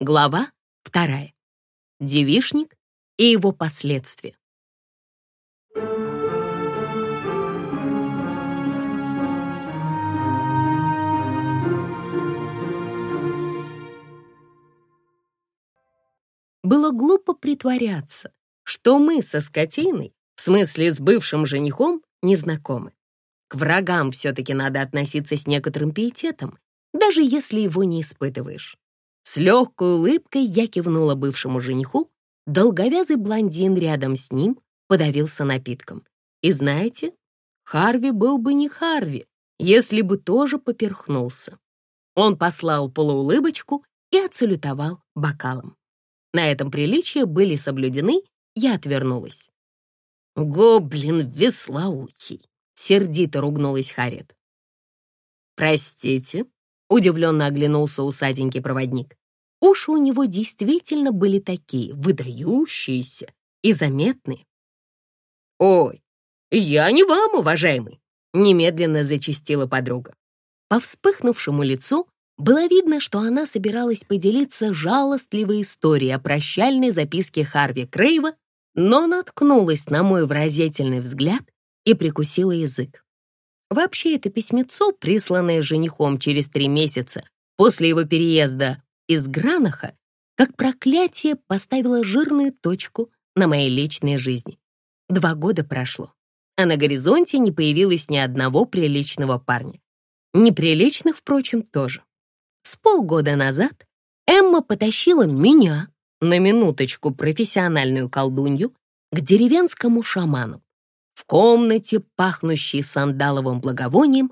Глава вторая. Девишник и его последствия. Было глупо притворяться, что мы со скотиной, в смысле с бывшим женихом, не знакомы. К врагам все-таки надо относиться с некоторым пиететом, даже если его не испытываешь. С легкой улыбкой я кивнула бывшему жениху, долговязый блондин рядом с ним подавился напитком. И знаете, Харви был бы не Харви, если бы тоже поперхнулся. Он послал полуулыбочку и отсалютовал бокалом. На этом приличия были соблюдены, я отвернулась. «Гоблин веслоухий!» — сердито ругнулась Харет. «Простите?» — удивленно оглянулся усатенький проводник. Уши у него действительно были такие, выдающиеся и заметные. «Ой, я не вам, уважаемый!» — немедленно зачастила подруга. По вспыхнувшему лицу было видно, что она собиралась поделиться жалостливой историей о прощальной записке Харви Крейва, но наткнулась на мой выразительный взгляд и прикусила язык. Вообще, это письмецо, присланное женихом через три месяца после его переезда из Гранаха, как проклятие поставило жирную точку на моей личной жизни. Два года прошло, а на горизонте не появилось ни одного приличного парня. Неприличных, впрочем, тоже. С полгода назад Эмма потащила меня, на минуточку профессиональную колдунью, к деревенскому шаману. В комнате, пахнущей сандаловым благовонием,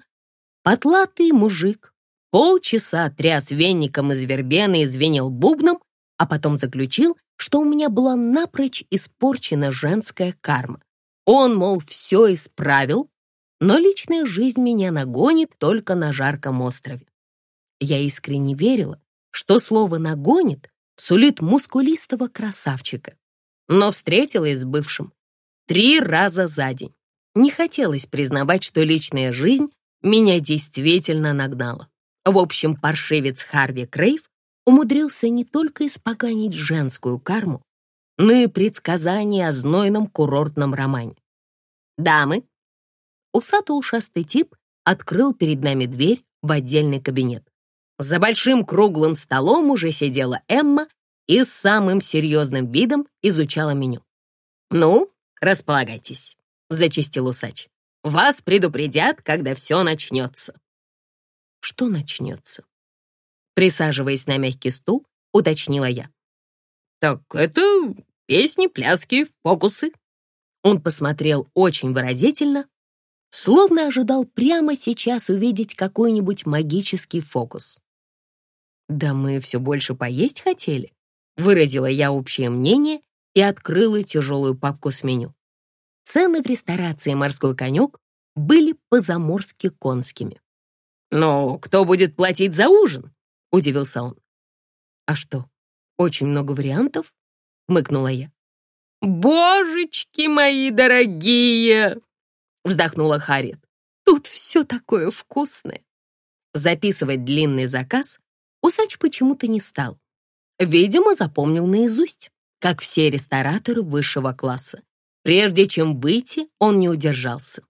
потлатый мужик полчаса тряс веником из вербены и звенел бубном, а потом заключил, что у меня была напрочь испорчена женская карма. Он, мол, все исправил, но личная жизнь меня нагонит только на жарком острове. Я искренне верила, что слово «нагонит» сулит мускулистого красавчика. Но встретилась с бывшим три раза за день. Не хотелось признавать, что личная жизнь меня действительно нагнала. В общем, паршивец Харви Крейв умудрился не только испоганить женскую карму, но и предсказание о знойном курортном романе. «Дамы!» Усато-ушастый тип открыл перед нами дверь в отдельный кабинет. За большим круглым столом уже сидела Эмма и с самым серьезным видом изучала меню. «Ну, располагайтесь», — зачистил усач. «Вас предупредят, когда все начнется». «Что начнется?» Присаживаясь на мягкий стул, уточнила я. «Так это песни, пляски, фокусы». Он посмотрел очень выразительно, словно ожидал прямо сейчас увидеть какой-нибудь магический фокус. «Да мы все больше поесть хотели», — выразила я общее мнение и открыла тяжелую папку с меню. Цены в ресторации «Морской конек» были по-заморски конскими. «Но кто будет платить за ужин?» — удивился он. «А что, очень много вариантов?» — мыкнула я. «Божечки мои дорогие!» — вздохнула Харит. «Тут все такое вкусное!» Записывать длинный заказ Усач почему-то не стал. Видимо, запомнил наизусть, как все рестораторы высшего класса. Прежде чем выйти, он не удержался.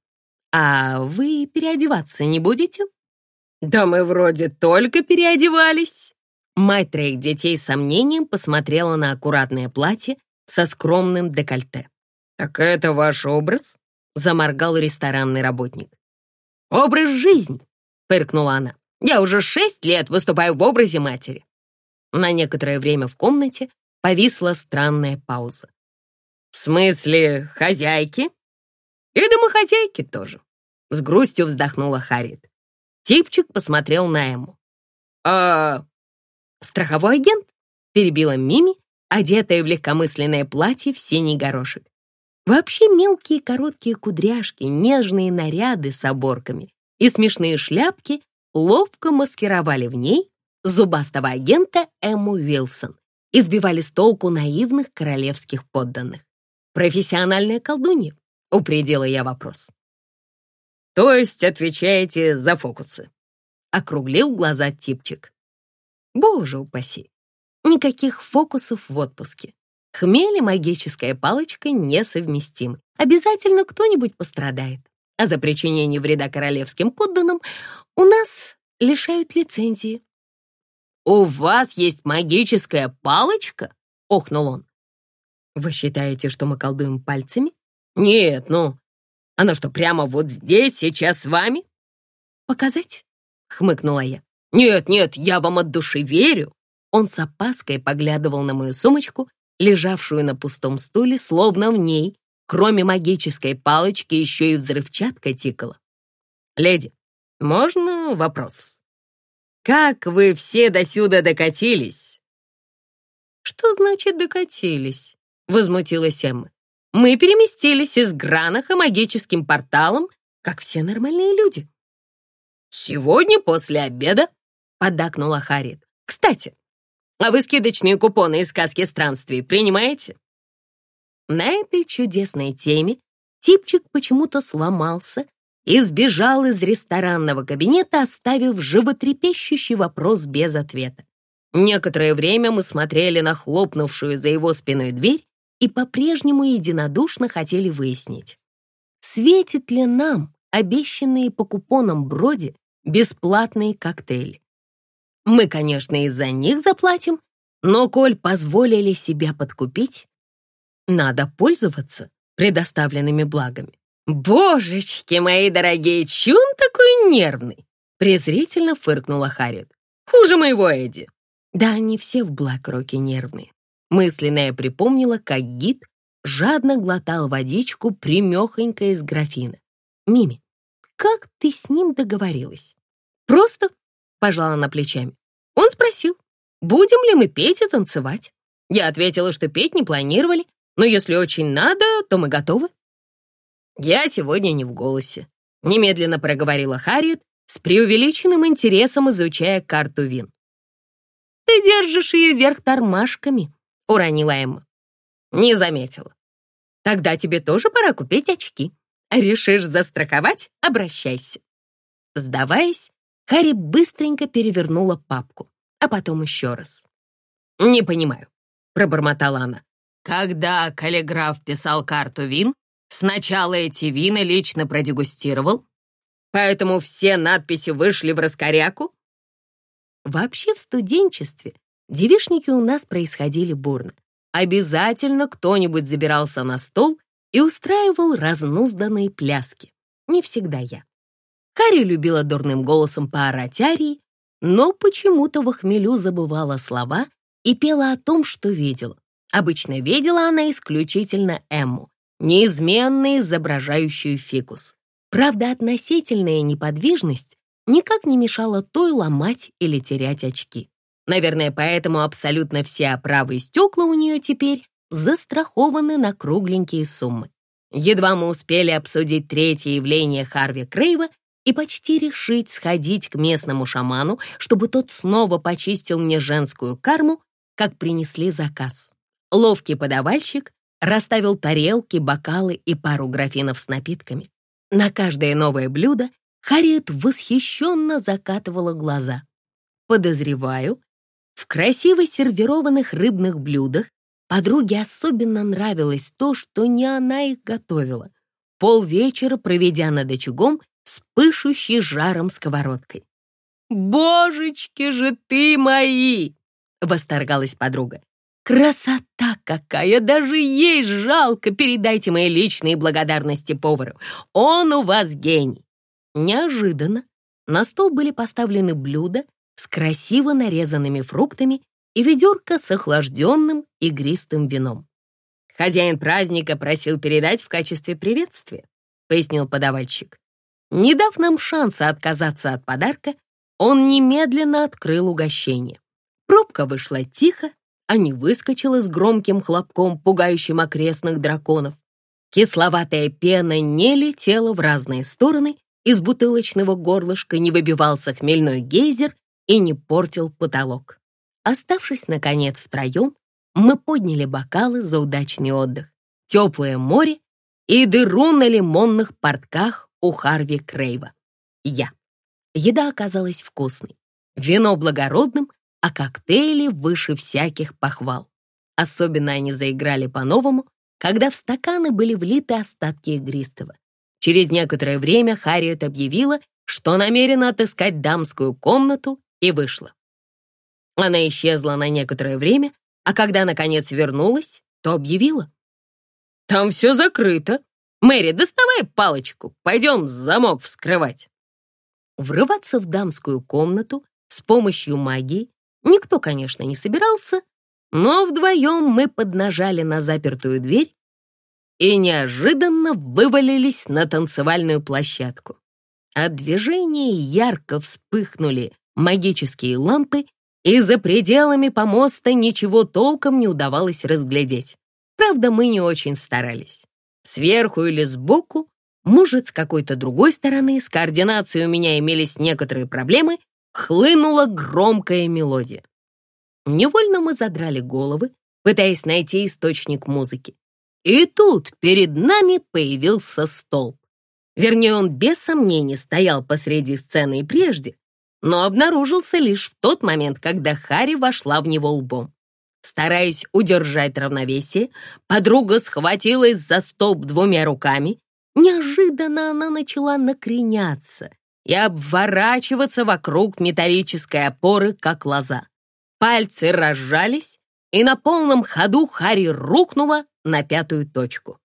«А вы переодеваться не будете?» «Да мы вроде только переодевались». Мать троих детей с сомнением посмотрела на аккуратное платье со скромным декольте. «Так это ваш образ?» — заморгал ресторанный работник. «Образ жизни», — фыркнула она. Я уже шесть лет выступаю в образе матери». На некоторое время в комнате повисла странная пауза. «В смысле, хозяйки?» «И домохозяйки тоже», — с грустью вздохнула Харит. Типчик посмотрел на Эму. «А страховой агент?» — перебила Мими, одетая в легкомысленное платье в синий горошек. Вообще мелкие короткие кудряшки, нежные наряды с оборками и смешные шляпки ловко маскировали в ней зубастого агента Эмму Уилсон и сбивали с толку наивных королевских подданных. «Профессиональная колдунья?» — упредила я вопрос. «То есть отвечаете за фокусы?» — округлил глаза типчик. «Боже упаси! Никаких фокусов в отпуске. Хмель и магическая палочка несовместимы. Обязательно кто-нибудь пострадает. А за причинение вреда королевским подданным у нас лишают лицензии. «У вас есть магическая палочка?» — охнул он. «Вы считаете, что мы колдуем пальцами?» «Нет, ну, она что, прямо вот здесь, сейчас с вами?» «Показать?» — хмыкнула я. «Нет, нет, я вам от души верю». Он с опаской поглядывал на мою сумочку, лежавшую на пустом стуле, словно в ней, кроме магической палочки, еще и взрывчатка тикала. «Леди, можно вопрос? Как вы все досюда докатились?» «Что значит докатились?» — возмутилась Эмма. Мы переместились из Гранаха магическим порталом, как все нормальные люди. «Сегодня после обеда?» — поддакнула Харит. «Кстати, а вы скидочные купоны из сказки странствий принимаете?» На этой чудесной теме типчик почему-то сломался и сбежал из ресторанного кабинета, оставив животрепещущий вопрос без ответа. Некоторое время мы смотрели на хлопнувшую за его спиной дверь и по-прежнему единодушно хотели выяснить, светит ли нам обещанные по купонам Броди бесплатные коктейли. Мы, конечно, из-за них заплатим, но коль позволили себя подкупить, надо пользоваться предоставленными благами. «Божечки мои дорогие, чё он такой нервный?» презрительно фыркнула Харриет. «Хуже моего Эдди». Да, они все в Блэк-Роке нервные. Мысленно я припомнила, как гид жадно глотал водичку примехонько из графина. «Мими, как ты с ним договорилась?» «Просто», — пожала она плечами. Он спросил, будем ли мы петь и танцевать. Я ответила, что петь не планировали, но если очень надо, то мы готовы. «Я сегодня не в голосе», — немедленно проговорила Харриет, с преувеличенным интересом изучая карту вин. «Ты держишь ее вверх тормашками», — уронила Эмма. «Не заметила. Тогда тебе тоже пора купить очки. Решишь застраховать — обращайся». Сдаваясь, Харри быстренько перевернула папку, а потом еще раз. «Не понимаю», — пробормотала она. «Когда каллиграф писал карту вин, сначала эти вина лично продегустировал, поэтому все надписи вышли в раскоряку?» Вообще в студенчестве Девишники у нас происходили бурно. Обязательно кто-нибудь забирался на стол и устраивал разнузданные пляски. Не всегда я. Карри любила дурным голосом поорать арии, но почему-то в хмелю забывала слова и пела о том, что видела. Обычно видела она исключительно Эмму, неизменно изображающую фикус. Правда, относительная неподвижность никак не мешала той ломать или терять очки. Наверное, поэтому абсолютно все оправы и стекла у нее теперь застрахованы на кругленькие суммы. Едва мы успели обсудить третье явление Харви Крейва и почти решить сходить к местному шаману, чтобы тот снова почистил мне женскую карму, как принесли заказ. Ловкий подавальщик расставил тарелки, бокалы и пару графинов с напитками. На каждое новое блюдо Харриет восхищенно закатывала глаза. Подозреваю, в красиво сервированных рыбных блюдах подруге особенно нравилось то, что не она их готовила, полвечера проведя над очагом с пышущей жаром сковородкой. «Божечки же ты мои!» — восторгалась подруга. «Красота какая! Даже ей жалко! Передайте мои личные благодарности повару. Он у вас гений!» Неожиданно на стол были поставлены блюда, с красиво нарезанными фруктами и ведерко с охлажденным игристым вином. «Хозяин праздника просил передать в качестве приветствия», — пояснил подавальщик. Не дав нам шанса отказаться от подарка, он немедленно открыл угощение. Пробка вышла тихо, а не выскочила с громким хлопком, пугающим окрестных драконов. Кисловатая пена не летела в разные стороны, из бутылочного горлышка не выбивался хмельной гейзер, и не портил потолок. Оставшись, наконец, втроем, мы подняли бокалы за удачный отдых, теплое море и дыру на лимонных портках у Харви Крейва. Я. Еда оказалась вкусной, вино благородным, а коктейли выше всяких похвал. Особенно они заиграли по-новому, когда в стаканы были влиты остатки игристого. Через некоторое время Харриет объявила, что намерена отыскать дамскую комнату, и вышла. Она исчезла на некоторое время, а когда, наконец, вернулась, то объявила. «Там все закрыто. Мэри, доставай палочку, пойдем замок вскрывать». Врываться в дамскую комнату с помощью магии никто, конечно, не собирался, но вдвоем мы поднажали на запертую дверь и неожиданно вывалились на танцевальную площадку. От движения ярко вспыхнули магические лампы, и за пределами помоста ничего толком не удавалось разглядеть. Правда, мы не очень старались. Сверху или сбоку, может, с какой-то другой стороны, с координацией у меня имелись некоторые проблемы, хлынула громкая мелодия. Невольно мы задрали головы, пытаясь найти источник музыки. И тут перед нами появился столб. Вернее, он без сомнений стоял посреди сцены и прежде, но обнаружился лишь в тот момент, когда Харри вошла в него лбом. Стараясь удержать равновесие, подруга схватилась за столб двумя руками. Неожиданно она начала накреняться и обворачиваться вокруг металлической опоры, как лоза. Пальцы разжались, и на полном ходу Харри рухнула на пятую точку.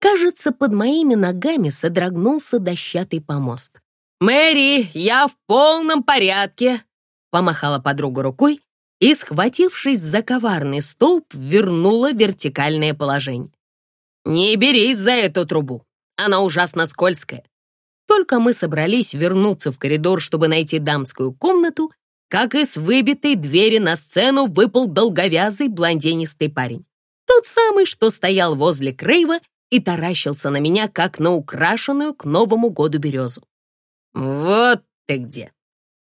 Кажется, под моими ногами содрогнулся дощатый помост. «Мэри, я в полном порядке!» Помахала подруга рукой и, схватившись за коварный столб, вернула вертикальное положение. «Не берись за эту трубу, она ужасно скользкая». Только мы собрались вернуться в коридор, чтобы найти дамскую комнату, как из выбитой двери на сцену выпал долговязый блондинистый парень. Тот самый, что стоял возле Крейва и таращился на меня, как на украшенную к Новому году березу. «Вот ты где!»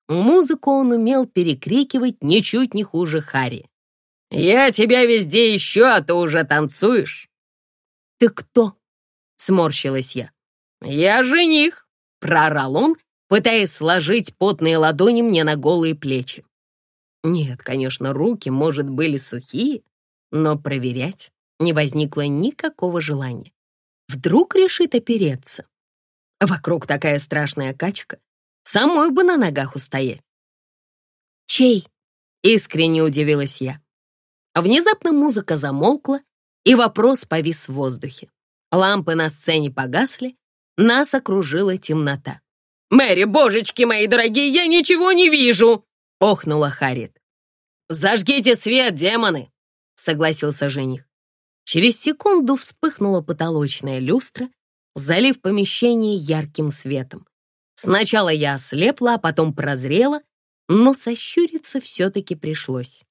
Музыку он умел перекрикивать ничуть не хуже Хари. «Я тебя везде ищу, а ты уже танцуешь!» «Ты кто?» — сморщилась я. «Я жених!» — проорал он, пытаясь сложить потные ладони мне на голые плечи. Нет, конечно, руки, может, были сухие, но проверять не возникло никакого желания. Вдруг решит опереться. Вокруг такая страшная качка. Самой бы на ногах устоять. «Чей?» — искренне удивилась я. Внезапно музыка замолкла, и вопрос повис в воздухе. Лампы на сцене погасли, нас окружила темнота. «Мэри, божечки мои дорогие, я ничего не вижу!» — охнула Харит. «Зажгите свет, демоны!» — согласился жених. Через секунду вспыхнула потолочная люстра, залив помещение ярким светом. Сначала я ослепла, а потом прозрела, но сощуриться все-таки пришлось.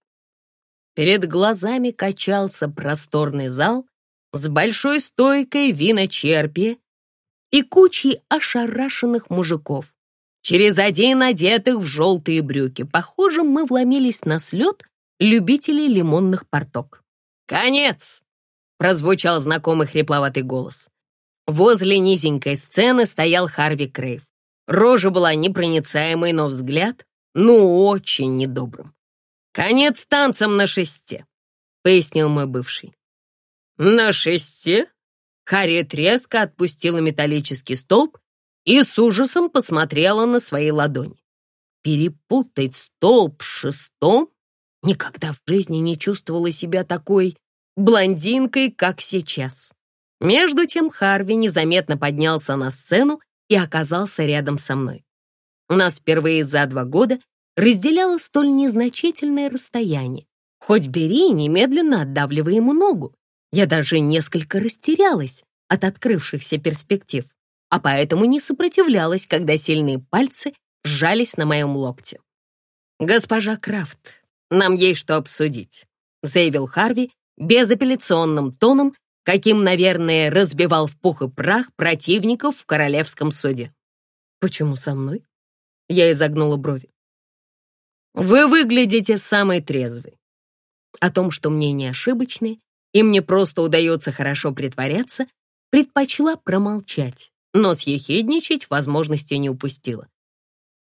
Перед глазами качался просторный зал с большой стойкой виночерпия и кучей ошарашенных мужиков. Через один одетых в желтые брюки. Похоже, мы вломились на слет любителей лимонных порток. «Конец!» — прозвучал знакомый хрипловатый голос. Возле низенькой сцены стоял Харви Крейв. Рожа была непроницаемой, но взгляд, ну, очень недобрым. «Конец танцам на шесте», — пояснил мой бывший. «На шесте?» Харриет резко отпустила металлический столб и с ужасом посмотрела на свои ладони. Перепутать столб с шестом? Никогда в жизни не чувствовала себя такой блондинкой, как сейчас. Между тем Харви незаметно поднялся на сцену и оказался рядом со мной. У нас впервые за два года разделяло столь незначительное расстояние. Хоть бери, немедленно отдавливай ему ногу. Я даже несколько растерялась от открывшихся перспектив, а поэтому не сопротивлялась, когда сильные пальцы сжались на моем локте. «Госпожа Крафт, нам есть что обсудить», — заявил Харви безапелляционным тоном, каким, наверное, разбивал в пух и прах противников в королевском суде. «Почему со мной?» Я изогнула брови. «Вы выглядите самой трезвой. О том, что мне не ошибочны, и мне просто удается хорошо притворяться, предпочла промолчать, но съехидничать возможности не упустила.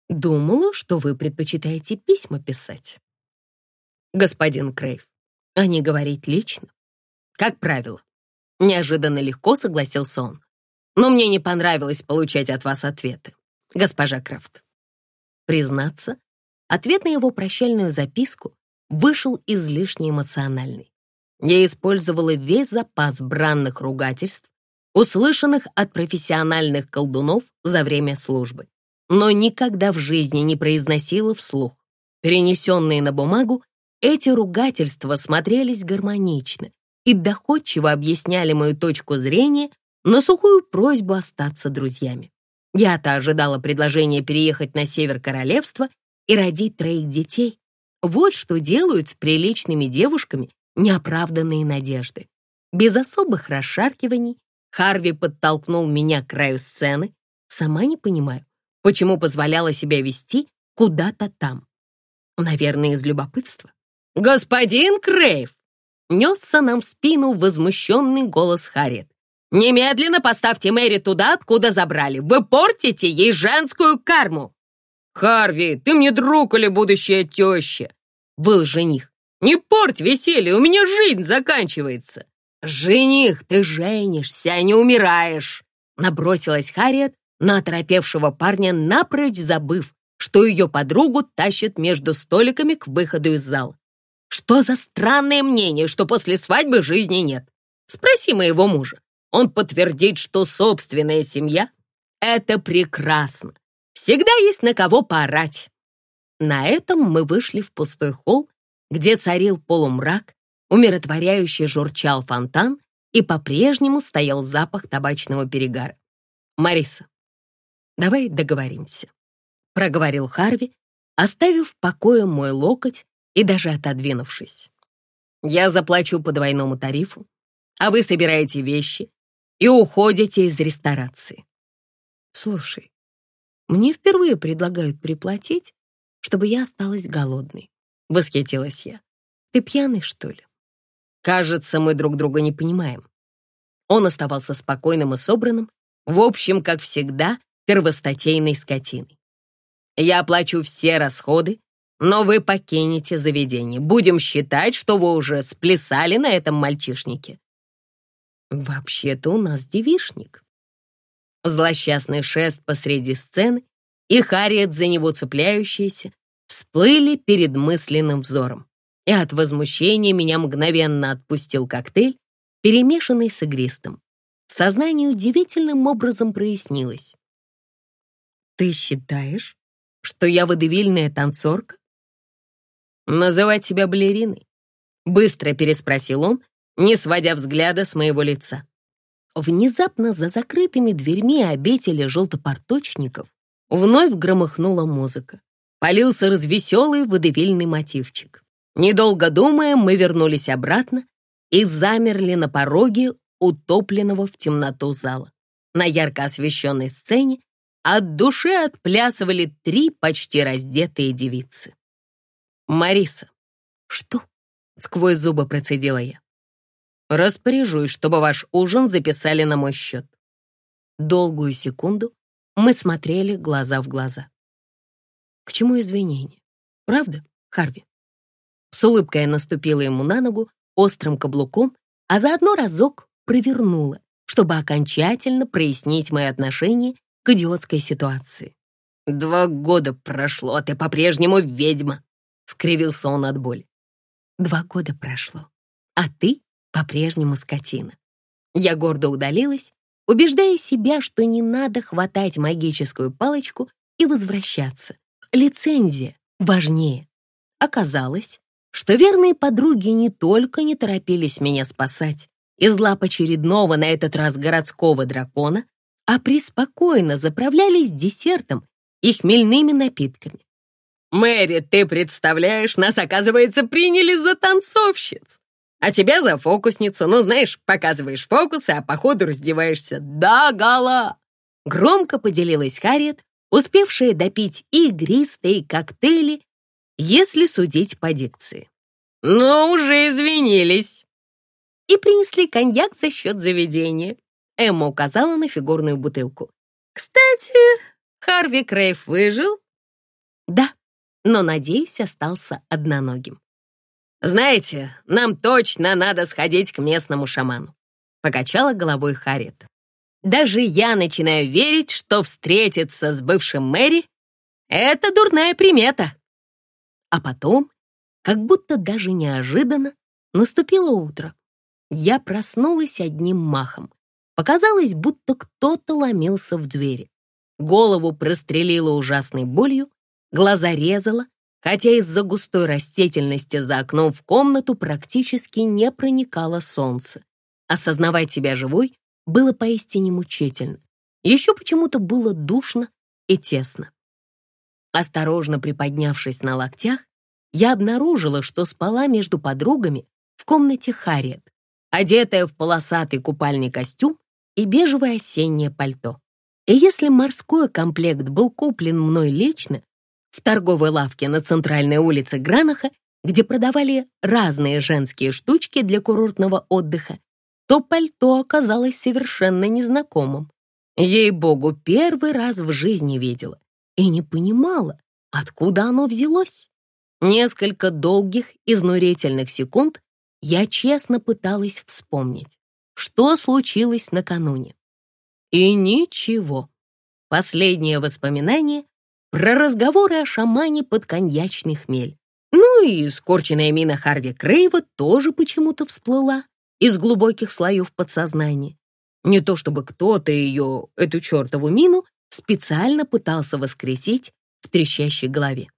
Думала, что вы предпочитаете письма писать. Господин Крейв, а не говорить лично? Как правило. Неожиданно легко согласился он. Но мне не понравилось получать от вас ответы, госпожа Крафт. Признаться, ответ на его прощальную записку вышел излишне эмоциональный. Я использовала весь запас бранных ругательств, услышанных от профессиональных колдунов за время службы, но никогда в жизни не произносила вслух. Перенесенные на бумагу, эти ругательства смотрелись гармонично и доходчиво объясняли мою точку зрения на сухую просьбу остаться друзьями. Я-то ожидала предложения переехать на север королевства и родить троих детей. Вот что делают с приличными девушками неоправданные надежды. Без особых расшаркиваний Харви подтолкнул меня к краю сцены. Сама не понимаю, почему позволяла себя вести куда-то там. Наверное, из любопытства. «Господин Крейв!» — несся нам в спину возмущенный голос Харриет. «Немедленно поставьте Мэри туда, откуда забрали. Вы портите ей женскую карму!» «Харви, ты мне друг или будущая теща?» — был жених. «Не порть веселье, у меня жизнь заканчивается!» «Жених, ты женишься, а не умираешь!» Набросилась Харриет на оторопевшего парня, напрочь забыв, что ее подругу тащат между столиками к выходу из зала. «Что за странное мнение, что после свадьбы жизни нет? Спроси моего мужа. Он подтвердит, что собственная семья — это прекрасно. Всегда есть на кого поорать». На этом мы вышли в пустой холл, где царил полумрак, умиротворяюще журчал фонтан и по-прежнему стоял запах табачного перегара. «Мариса, давай договоримся», — проговорил Харви, оставив в покое мой локоть и даже отодвинувшись. «Я заплачу по двойному тарифу, а вы собираете вещи и уходите из ресторации». «Слушай, мне впервые предлагают приплатить, чтобы я осталась голодной», — восхитилась я. «Ты пьяный, что ли?» Кажется, мы друг друга не понимаем. Он оставался спокойным и собранным, в общем, как всегда, первостатейной скотиной. Я оплачу все расходы, но вы покинете заведение. Будем считать, что вы уже сплясали на этом мальчишнике. Вообще-то у нас девишник. Злосчастный шест посреди сцены и Харриет, за него цепляющаяся, всплыли перед мысленным взором и от возмущения меня мгновенно отпустил коктейль, перемешанный с игристым. Сознание удивительным образом прояснилось. «Ты считаешь, что я водевильная танцорка?» «Называть себя балериной?» Быстро переспросил он, не сводя взгляда с моего лица. Внезапно за закрытыми дверьми обители желтопорточников вновь громыхнула музыка. Полился развеселый водевильный мотивчик. Недолго думая, мы вернулись обратно и замерли на пороге утопленного в темноту зала. На ярко освещенной сцене от души отплясывали три почти раздетые девицы. «Мариса». «Что?» — сквозь зубы процедила я. «Распоряжусь, чтобы ваш ужин записали на мой счет». Долгую секунду мы смотрели глаза в глаза. К чему извинения? Правда, Харви? С улыбкой я наступила ему на ногу острым каблуком, а заодно разок провернула, чтобы окончательно прояснить мои отношения к идиотской ситуации. «Два года прошло, а ты по-прежнему ведьма!» — скривился он от боли. «Два года прошло, а ты по-прежнему скотина». Я гордо удалилась, убеждая себя, что не надо хватать магическую палочку и возвращаться. Лицензия важнее. Оказалось, что верные подруги не только не торопились меня спасать из лап очередного, на этот раз городского дракона, а преспокойно заправлялись десертом и хмельными напитками. «Мэри, ты представляешь, нас, оказывается, приняли за танцовщиц, а тебя за фокусницу. Ну, знаешь, показываешь фокусы, а по ходу раздеваешься до гола!» Громко поделилась Харриет, успевшая допить и игристые коктейли, если судить по дикции. Но уже извинились. И принесли коньяк за счет заведения. Эмма указала на фигурную бутылку. Кстати, Харви Крейв выжил. Да, но, надеюсь, остался одноногим. «Знаете, нам точно надо сходить к местному шаману», — покачала головой Харриет. «Даже я начинаю верить, что встретиться с бывшим Мэри — это дурная примета». А потом, как будто даже неожиданно, наступило утро. Я проснулась одним махом. Показалось, будто кто-то ломился в двери. Голову прострелило ужасной болью, глаза резало, хотя из-за густой растительности за окном в комнату практически не проникало солнце. Осознавать себя живой было поистине мучительно. Еще почему-то было душно и тесно. Осторожно приподнявшись на локтях, я обнаружила, что спала между подругами в комнате Харриет, одетая в полосатый купальный костюм и бежевое осеннее пальто. И если морской комплект был куплен мной лично в торговой лавке на центральной улице Гранаха, где продавали разные женские штучки для курортного отдыха, то пальто оказалось совершенно незнакомым. Ей-богу, первый раз в жизни видела и не понимала, откуда оно взялось. Несколько долгих, изнурительных секунд я честно пыталась вспомнить, что случилось накануне. И ничего. Последнее воспоминание про разговоры о шамане под коньячный хмель. Ну и скорченная мина Харви Крейва тоже почему-то всплыла из глубоких слоев подсознания. Не то чтобы кто-то ее, эту чертову мину, специально пытался воскресить в трещащей голове.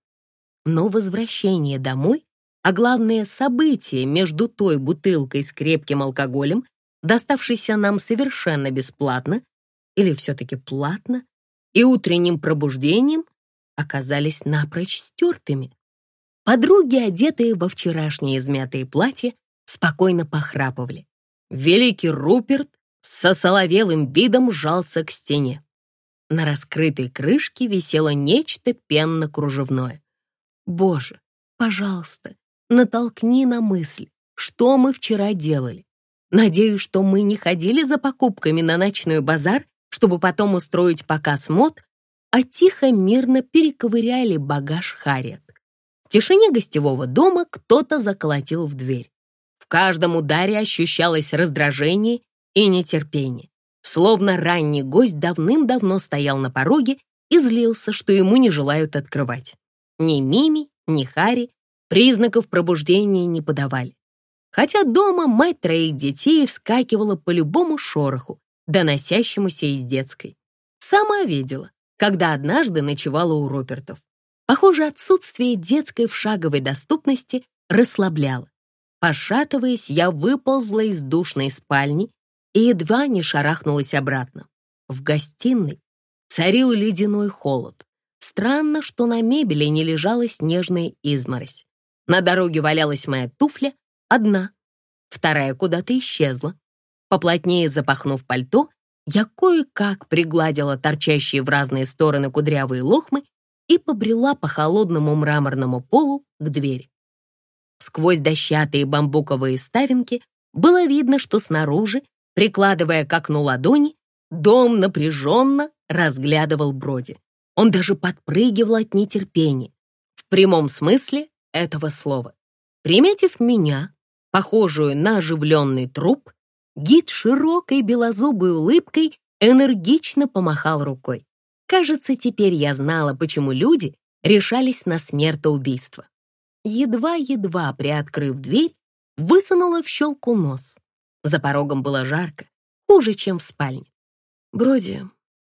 Но возвращение домой, а главное событие между той бутылкой с крепким алкоголем, доставшейся нам совершенно бесплатно, или все-таки платно, и утренним пробуждением оказались напрочь стертыми. Подруги, одетые во вчерашние измятые платья, спокойно похрапывали. Великий Руперт со соловелым видом сжался к стене. На раскрытой крышке висело нечто пенно-кружевное. «Боже, пожалуйста, натолкни на мысль, что мы вчера делали. Надеюсь, что мы не ходили за покупками на ночной базар, чтобы потом устроить показ мод а тихо, мирно перековыряли багаж Харриет. В тишине гостевого дома кто-то заколотил в дверь. Каждом ударе ощущалось раздражение и нетерпение. Словно ранний гость давным-давно стоял на пороге и злился, что ему не желают открывать. Ни Мими, ни Хари признаков пробуждения не подавали. Хотя дома мать троих детей вскакивала по любому шороху, доносящемуся из детской. Сама видела, когда однажды ночевала у Ропертов. Похоже, отсутствие детской в шаговой доступности расслабляло. Пошатываясь, я выползла из душной спальни и едва не шарахнулась обратно. В гостиной царил ледяной холод. Странно, что на мебели не лежала снежная изморозь. На дороге валялась моя туфля, одна, вторая куда-то исчезла. Поплотнее запахнув пальто, я кое-как пригладила торчащие в разные стороны кудрявые лохмы и побрела по холодному мраморному полу к двери. Сквозь дощатые бамбуковые ставинки было видно, что снаружи, прикладывая к окну ладони, дом напряженно разглядывал Броди. Он даже подпрыгивал от нетерпения, в прямом смысле этого слова. Приметив меня, похожую на оживленный труп, Гид широкой белозубой улыбкой энергично помахал рукой. Кажется, теперь я знала, почему люди решались на смертоубийство. Едва-едва приоткрыв дверь, высунула в щелку нос. За порогом было жарко, хуже, чем в спальне. «Броди,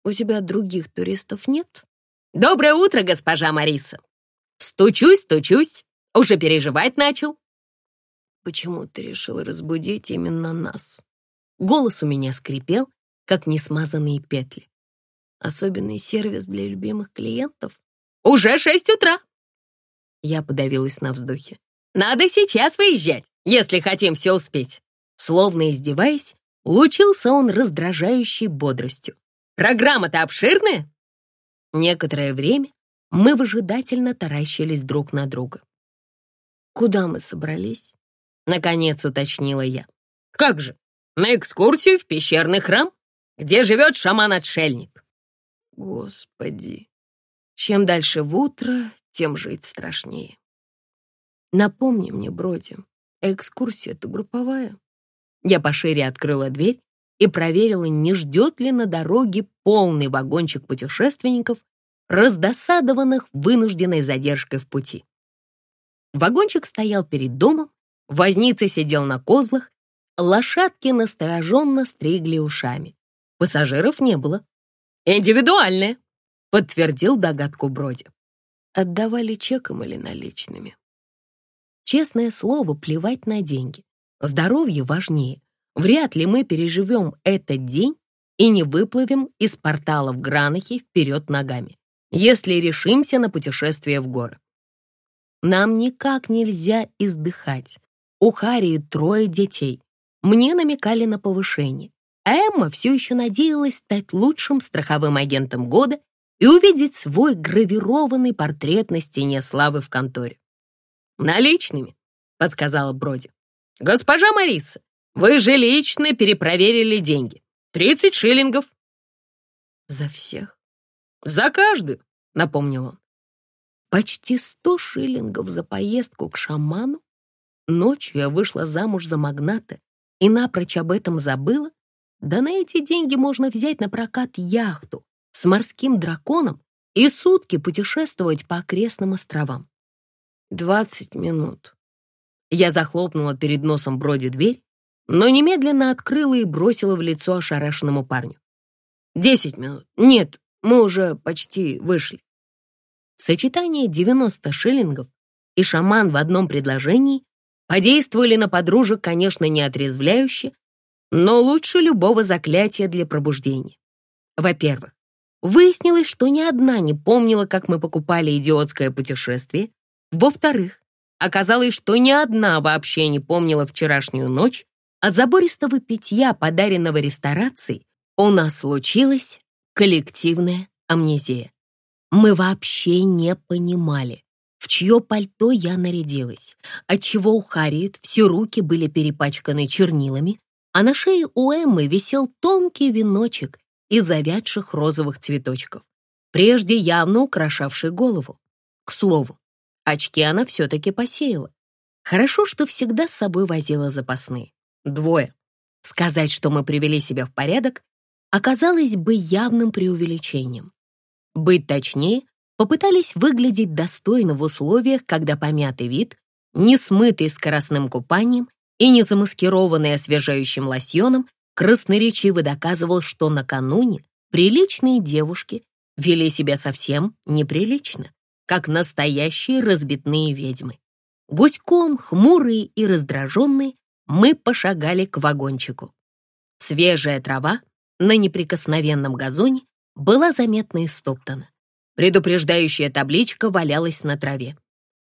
у тебя других туристов нет?» «Доброе утро, госпожа Мариса!» «Стучусь, стучусь, уже переживать начал». «Почему ты решил разбудить именно нас?» Голос у меня скрипел, как несмазанные петли. Особенный сервис для любимых клиентов. «Уже шесть утра!» Я подавилась на вздохе. «Надо сейчас выезжать, если хотим все успеть!» Словно издеваясь, лучился он раздражающей бодростью. «Программа-то обширная!» Некоторое время мы выжидательно таращились друг на друга. «Куда мы собрались?» — наконец уточнила я. «Как же, на экскурсию в пещерный храм, где живет шаман-отшельник. Господи, чем дальше в утро, тем жить страшнее. Напомни мне, Броди, экскурсия-то групповая. Я пошире открыла дверь и проверила, не ждет ли на дороге полный вагончик путешественников, раздосадованных вынужденной задержкой в пути. Вагончик стоял перед домом, возница сидел на козлах, лошадки настороженно стригли ушами. Пассажиров не было. «Индивидуальное», — подтвердил догадку Броди. Отдавали чеком или наличными. Честное слово, плевать на деньги. Здоровье важнее. Вряд ли мы переживем этот день и не выплывем из портала в Гранахе вперед ногами, если решимся на путешествие в горы. Нам никак нельзя издыхать. У Харри трое детей. Мне намекали на повышение. Эмма все еще надеялась стать лучшим страховым агентом года и увидеть свой гравированный портрет на стене славы в конторе. «Наличными», — подсказала Броди. «Госпожа Мариса, вы же лично перепроверили деньги. Тридцать шиллингов». «За всех?» «За каждую», — напомнил он. «Почти сто шиллингов за поездку к шаману? Ночью я вышла замуж за магната и напрочь об этом забыла? Да на эти деньги можно взять на прокат яхту с морским драконом и сутки путешествовать по окрестным островам. Двадцать минут. Я захлопнула перед носом Броди дверь, но немедленно открыла и бросила в лицо ошарашенному парню. «Десять минут. Нет, мы уже почти вышли». Сочетание 90 шиллингов и шаман в одном предложении подействовали на подружек, конечно, не отрезвляюще, но лучше любого заклятия для пробуждения. Во-первых, выяснилось, что ни одна не помнила, как мы покупали идиотское путешествие. Во-вторых, оказалось, что ни одна вообще не помнила вчерашнюю ночь. От забористого питья, подаренного ресторацией, у нас случилась коллективная амнезия. Мы вообще не понимали, в чье пальто я нарядилась, отчего у Харриет все руки были перепачканы чернилами, а на шее у Эммы висел тонкий веночек из завядших розовых цветочков, прежде явно украшавший голову. К слову, очки она все-таки посеяла. Хорошо, что всегда с собой возила запасные. Двое. Сказать, что мы привели себя в порядок, оказалось бы явным преувеличением. Быть точнее, попытались выглядеть достойно в условиях, когда помятый вид, не смытый скоростным купанием и не замаскированный освежающим лосьоном, красноречиво доказывал, что накануне приличные девушки вели себя совсем неприлично, как настоящие разбитные ведьмы. Гуськом, хмурые и раздраженные, мы пошагали к вагончику. Свежая трава на неприкосновенном газоне была заметно истоптана. Предупреждающая табличка валялась на траве.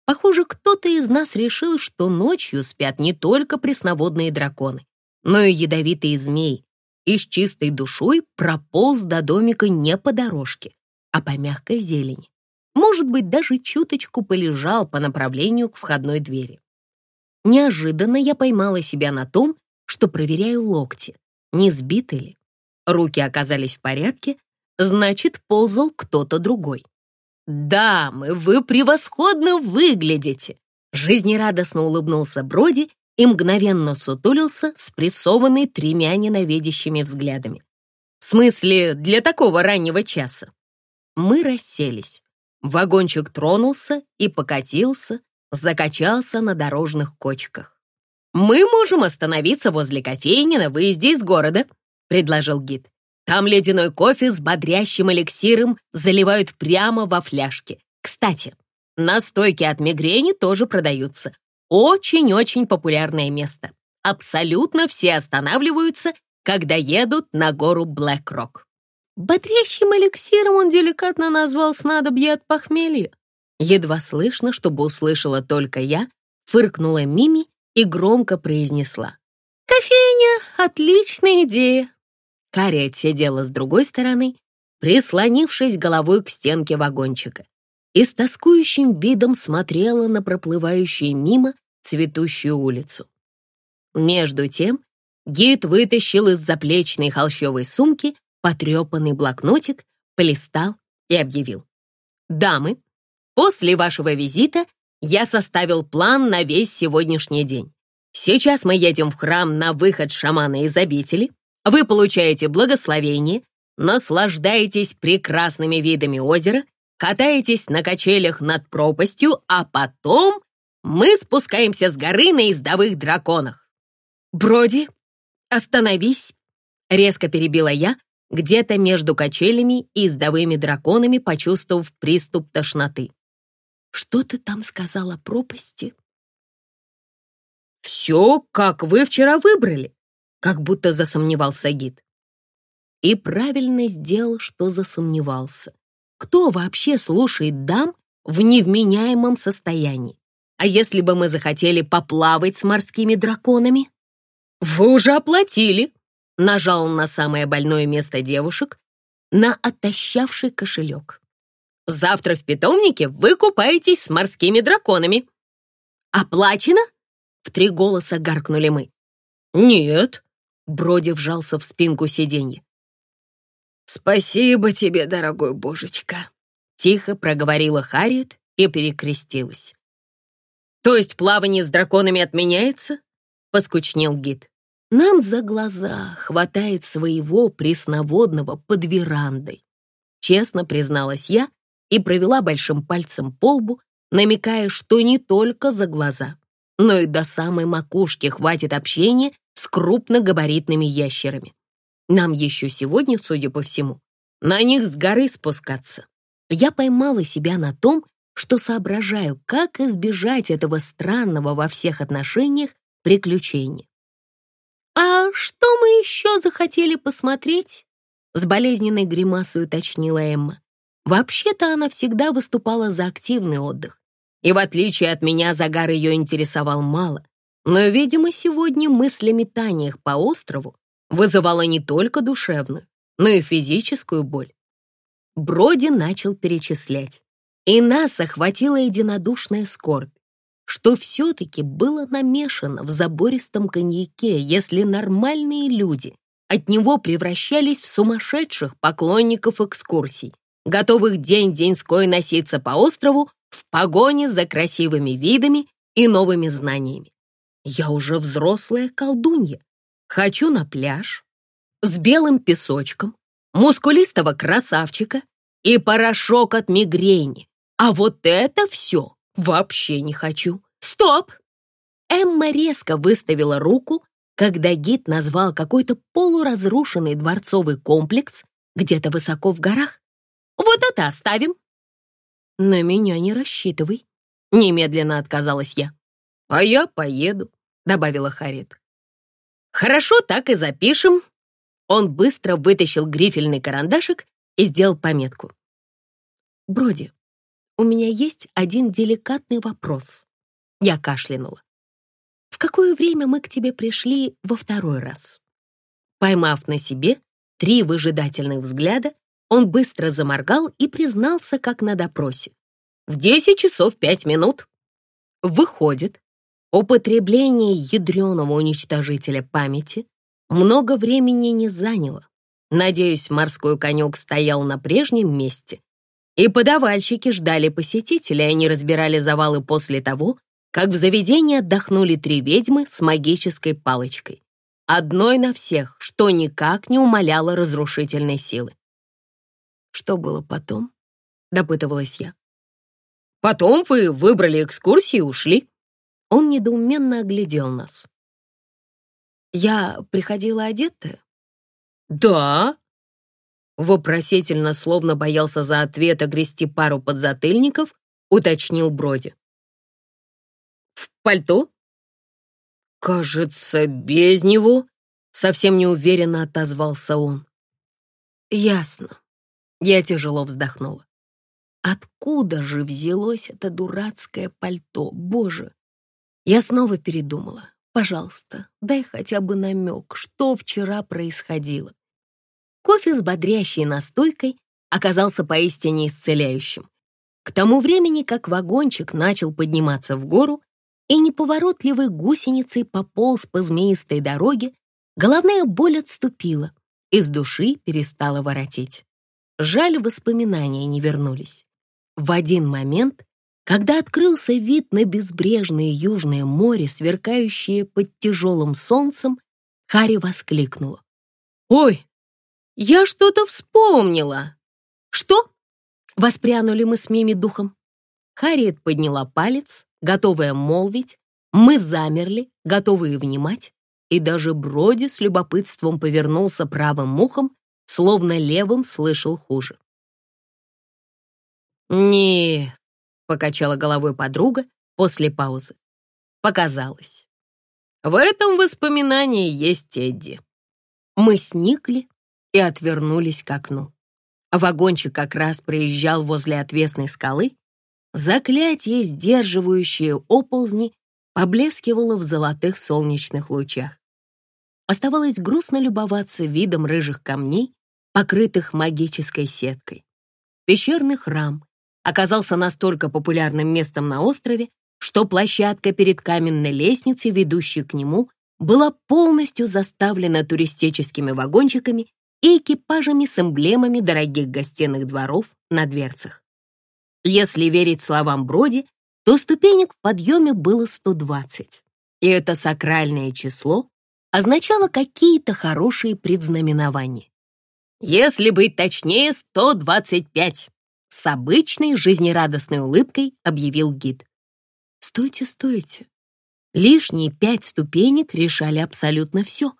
Похоже, кто-то из нас решил, что ночью спят не только пресноводные драконы, но и ядовитые змей, и с чистой душой прополз до домика не по дорожке, а по мягкой зелени. Может быть, даже чуточку полежал по направлению к входной двери. Неожиданно я поймала себя на том, что проверяю локти, не сбиты ли. Руки оказались в порядке, значит, ползал кто-то другой. «Дамы, вы превосходно выглядите!» Жизнерадостно улыбнулся Броди и мгновенно сутулился, спрессованный тремя ненавидящими взглядами. «В смысле, для такого раннего часа?» Мы расселись. Вагончик тронулся и покатился, закачался на дорожных кочках. «Мы можем остановиться возле кофейни на выезде из города», — предложил гид. Там ледяной кофе с бодрящим эликсиром заливают прямо во фляжке. Кстати, настойки от мигрени тоже продаются. Очень-очень популярное место. Абсолютно все останавливаются, когда едут на гору Блэк-Рок. Бодрящим эликсиром он деликатно назвал снадобье от похмелья. Едва слышно, чтобы услышала только я, фыркнула Мими и громко произнесла. «Кофейня — отличная идея. Кариет сидела с другой стороны, прислонившись головой к стенке вагончика, и с тоскующим видом смотрела на проплывающую мимо цветущую улицу. Между тем гид вытащил из заплечной холщовой сумки потрепанный блокнотик, полистал и объявил. «Дамы, После вашего визита я составил план на весь сегодняшний день. Сейчас мы едем в храм на выход шамана из обители. Вы получаете благословение, наслаждаетесь прекрасными видами озера, катаетесь на качелях над пропастью, а потом мы спускаемся с горы на ездовых драконах. «Броди, остановись!» — резко перебила я, где-то между качелями и ездовыми драконами, почувствовав приступ тошноты. «Что ты там сказала пропасти?» «Все, как вы вчера выбрали», — как будто засомневался гид. И правильно сделал, что засомневался. Кто вообще слушает дам в невменяемом состоянии? А если бы мы захотели поплавать с морскими драконами? Вы уже оплатили, нажал на самое больное место девушек, на отощавший кошелек. Завтра в питомнике вы купаетесь с морскими драконами. Оплачено? В три голоса гаркнули мы. Нет. Броди вжался в спинку сиденья. «Спасибо тебе, дорогой божечка», — тихо проговорила Харриет и перекрестилась. «То есть плавание с драконами отменяется?» — поскучнел гид. «Нам за глаза хватает своего пресноводного под верандой», — честно призналась я и провела большим пальцем по лбу, намекая, что не только за глаза, но и до самой макушки хватит общения с крупногабаритными ящерами. Нам еще сегодня, судя по всему, на них с горы спускаться. Я поймала себя на том, что соображаю, как избежать этого странного во всех отношениях приключения. «А что мы еще захотели посмотреть?» С болезненной гримасой уточнила Эмма. Вообще-то она всегда выступала за активный отдых. И в отличие от меня загар ее интересовал мало. Но, видимо, сегодня мысли метаниях по острову вызывала не только душевную, но и физическую боль. Броди начал перечислять и нас охватила единодушная скорбь, что все-таки было намешано в забористом коньяке, если нормальные люди от него превращались в сумасшедших поклонников экскурсий, готовых день-деньской носиться по острову в погоне за красивыми видами и новыми знаниями. Я уже взрослая колдунья. Хочу на пляж с белым песочком, мускулистого красавчика и порошок от мигрени, а вот это все вообще не хочу. Стоп! Эмма резко выставила руку, когда гид назвал какой-то полуразрушенный дворцовый комплекс где-то высоко в горах. Вот это оставим. На меня не рассчитывай. Немедленно отказалась я. А я поеду, добавила Харит. Хорошо, так и запишем. Он быстро вытащил грифельный карандашик и сделал пометку. Броди, у меня есть один деликатный вопрос. Я кашлянула. В какое время мы к тебе пришли во второй раз? Поймав на себе три выжидательных взгляда, он быстро заморгал и признался, как на допросе. В десять часов пять минут. Выходит, употребление ядреного уничтожителя памяти много времени не заняло. Надеюсь, морской конек стоял на прежнем месте и подавальщики ждали посетителей, они разбирали завалы после того, как в заведении отдохнули три ведьмы с магической палочкой. Одной на всех, что никак не умаляло разрушительной силы. «Что было потом?» — допытывалась я. «Потом вы выбрали экскурсию и ушли». Он недоуменно оглядел нас. «Я приходила одетая?» «Да», Вопросительно, словно боялся за ответ огрести пару подзатыльников, уточнил Броди. «В пальто?» «Кажется, без него», — совсем неуверенно отозвался он. «Ясно». Я тяжело вздохнула. Откуда же взялось это дурацкое пальто, боже? Я снова передумала. Пожалуйста, дай хотя бы намек, что вчера происходило. Кофе с бодрящей настойкой оказался поистине исцеляющим. К тому времени, как вагончик начал подниматься в гору и неповоротливой гусеницей пополз по змеистой дороге, головная боль отступила, из души перестала воротить. Жаль, воспоминания не вернулись. В один момент, когда открылся вид на безбрежное южное море, сверкающее под тяжелым солнцем, Харри воскликнула. «Ой, я что-то вспомнила!» «Что?» — воспрянули мы с Мими духом. Харриет подняла палец, готовая молвить. Мы замерли, готовые внимать, и даже Броди с любопытством повернулся правым ухом, словно левым слышал хуже. «Не», — покачала головой подруга после паузы. «Показалось. В этом воспоминании есть Эдди». Мы сникли и отвернулись к окну. Вагончик как раз проезжал возле отвесной скалы. Заклятие, сдерживающее оползни, поблескивало в золотых солнечных лучах. Оставалось грустно любоваться видом рыжих камней, покрытых магической сеткой. Пещерный храм оказался настолько популярным местом на острове, что площадка перед каменной лестницей, ведущей к нему, была полностью заставлена туристическими вагончиками и экипажами с эмблемами дорогих гостиных дворов на дверцах. Если верить словам Броди, то ступенек в подъеме было 120, и это сакральное число означало какие-то хорошие предзнаменования. Если быть точнее, 125, с обычной жизнерадостной улыбкой объявил гид. «Стойте, стойте!» Лишние пять ступенек решали абсолютно все.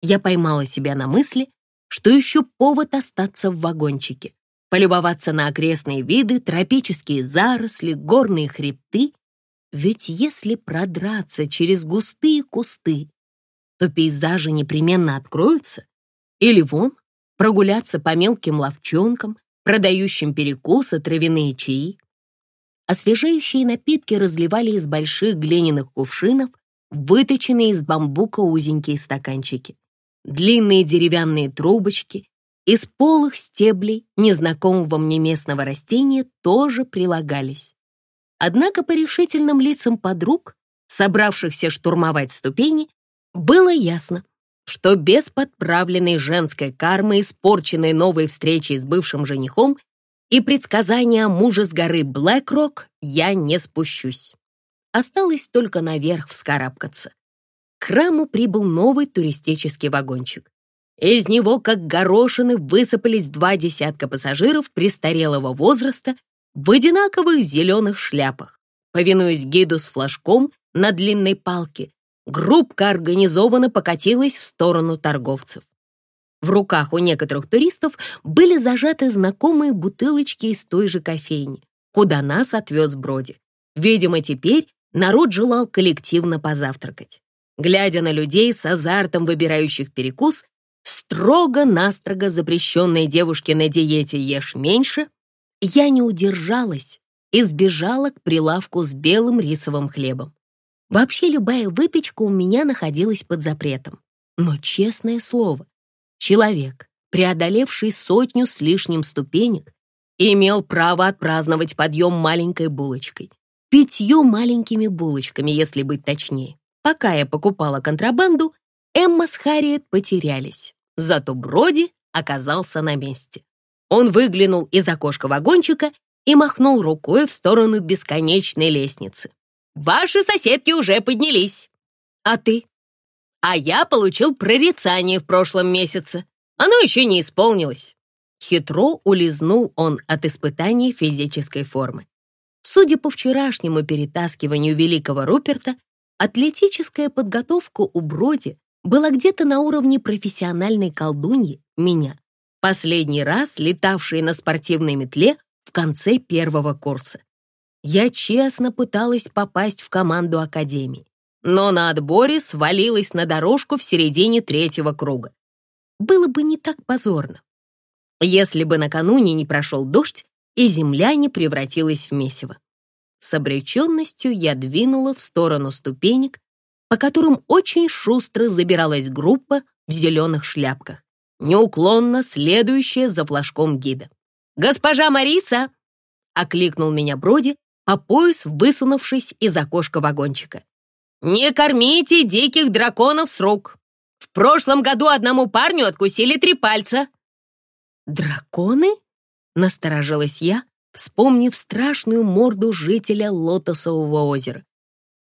Я поймала себя на мысли, что еще повод остаться в вагончике, полюбоваться на окрестные виды, тропические заросли, горные хребты. Ведь если продраться через густые кусты, то пейзажи непременно откроются. Или вон, прогуляться по мелким ловчонкам, продающим перекусы, травяные чаи. Освежающие напитки разливали из больших глиняных кувшинов, выточенные из бамбука узенькие стаканчики. Длинные деревянные трубочки из полых стеблей незнакомого мне местного растения тоже прилагались. Однако по решительным лицам подруг, собравшихся штурмовать ступени, было ясно, что без подправленной женской кармы, испорченной новой встречей с бывшим женихом и предсказания мужа с горы Блэкрок, я не спущусь. Осталось только наверх вскарабкаться. К храму прибыл новый туристический вагончик. Из него, как горошины, высыпались два десятка пассажиров престарелого возраста в одинаковых зеленых шляпах. Повинуясь гиду с флажком на длинной палке, группка организованно покатилась в сторону торговцев. В руках у некоторых туристов были зажаты знакомые бутылочки из той же кофейни, куда нас отвез Броди. Видимо, теперь народ желал коллективно позавтракать. Глядя на людей с азартом выбирающих перекус, строго-настрого запрещенной девушке на диете «Ешь меньше», я не удержалась и сбежала к прилавку с белым рисовым хлебом. Вообще любая выпечка у меня находилась под запретом. Но, честное слово, человек, преодолевший сотню с лишним ступенек, имел право отпраздновать подъем маленькой булочкой. Пятью маленькими булочками, если быть точнее. Пока я покупала контрабанду, Эмма с Харриет потерялись. Зато Броди оказался на месте. Он выглянул из окошка вагончика и махнул рукой в сторону бесконечной лестницы. Ваши соседки уже поднялись. А ты? А я получил прорицание в прошлом месяце. Оно еще не исполнилось. Хитро улизнул он от испытаний физической формы. Судя по вчерашнему перетаскиванию великого Руперта, атлетическая подготовка у Броди была где-то на уровне профессиональной колдуньи меня, последний раз летавшей на спортивной метле в конце первого курса. Я честно пыталась попасть в команду Академии, но на отборе свалилась на дорожку в середине третьего круга. Было бы не так позорно, если бы накануне не прошел дождь и земля не превратилась в месиво. С обреченностью я двинула в сторону ступенек, по которым очень шустро забиралась группа в зеленых шляпках, неуклонно следующая за флажком гида. «Госпожа Мариса!» — окликнул меня Броди, по пояс высунувшись из окошка вагончика. «Не кормите диких драконов с рук! В прошлом году одному парню откусили три пальца!» «Драконы?» — насторожилась я, вспомнив страшную морду жителя Лотосового озера.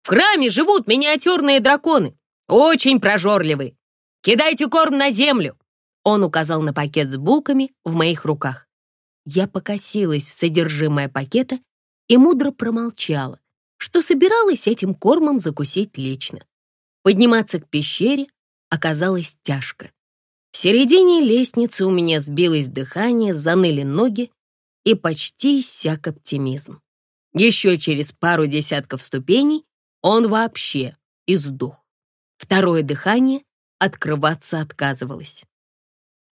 «В храме живут миниатюрные драконы, очень прожорливые. Кидайте корм на землю!» Он указал на пакет с булками в моих руках. Я покосилась в содержимое пакета и мудро промолчала, что собиралась этим кормом закусить лично. Подниматься к пещере оказалось тяжко. В середине лестницы у меня сбилось дыхание, заныли ноги и почти иссяк оптимизм. Еще через пару десятков ступеней он вообще издух. Второе дыхание открываться отказывалось.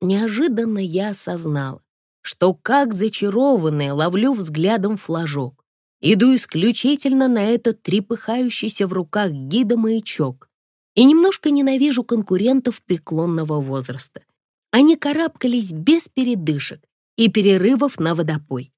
Неожиданно я осознала, что как зачарованная ловлю взглядом флажок. Иду исключительно на этот трепыхающийся в руках гида маячок и немножко ненавижу конкурентов преклонного возраста. Они карабкались без передышек и перерывов на водопой.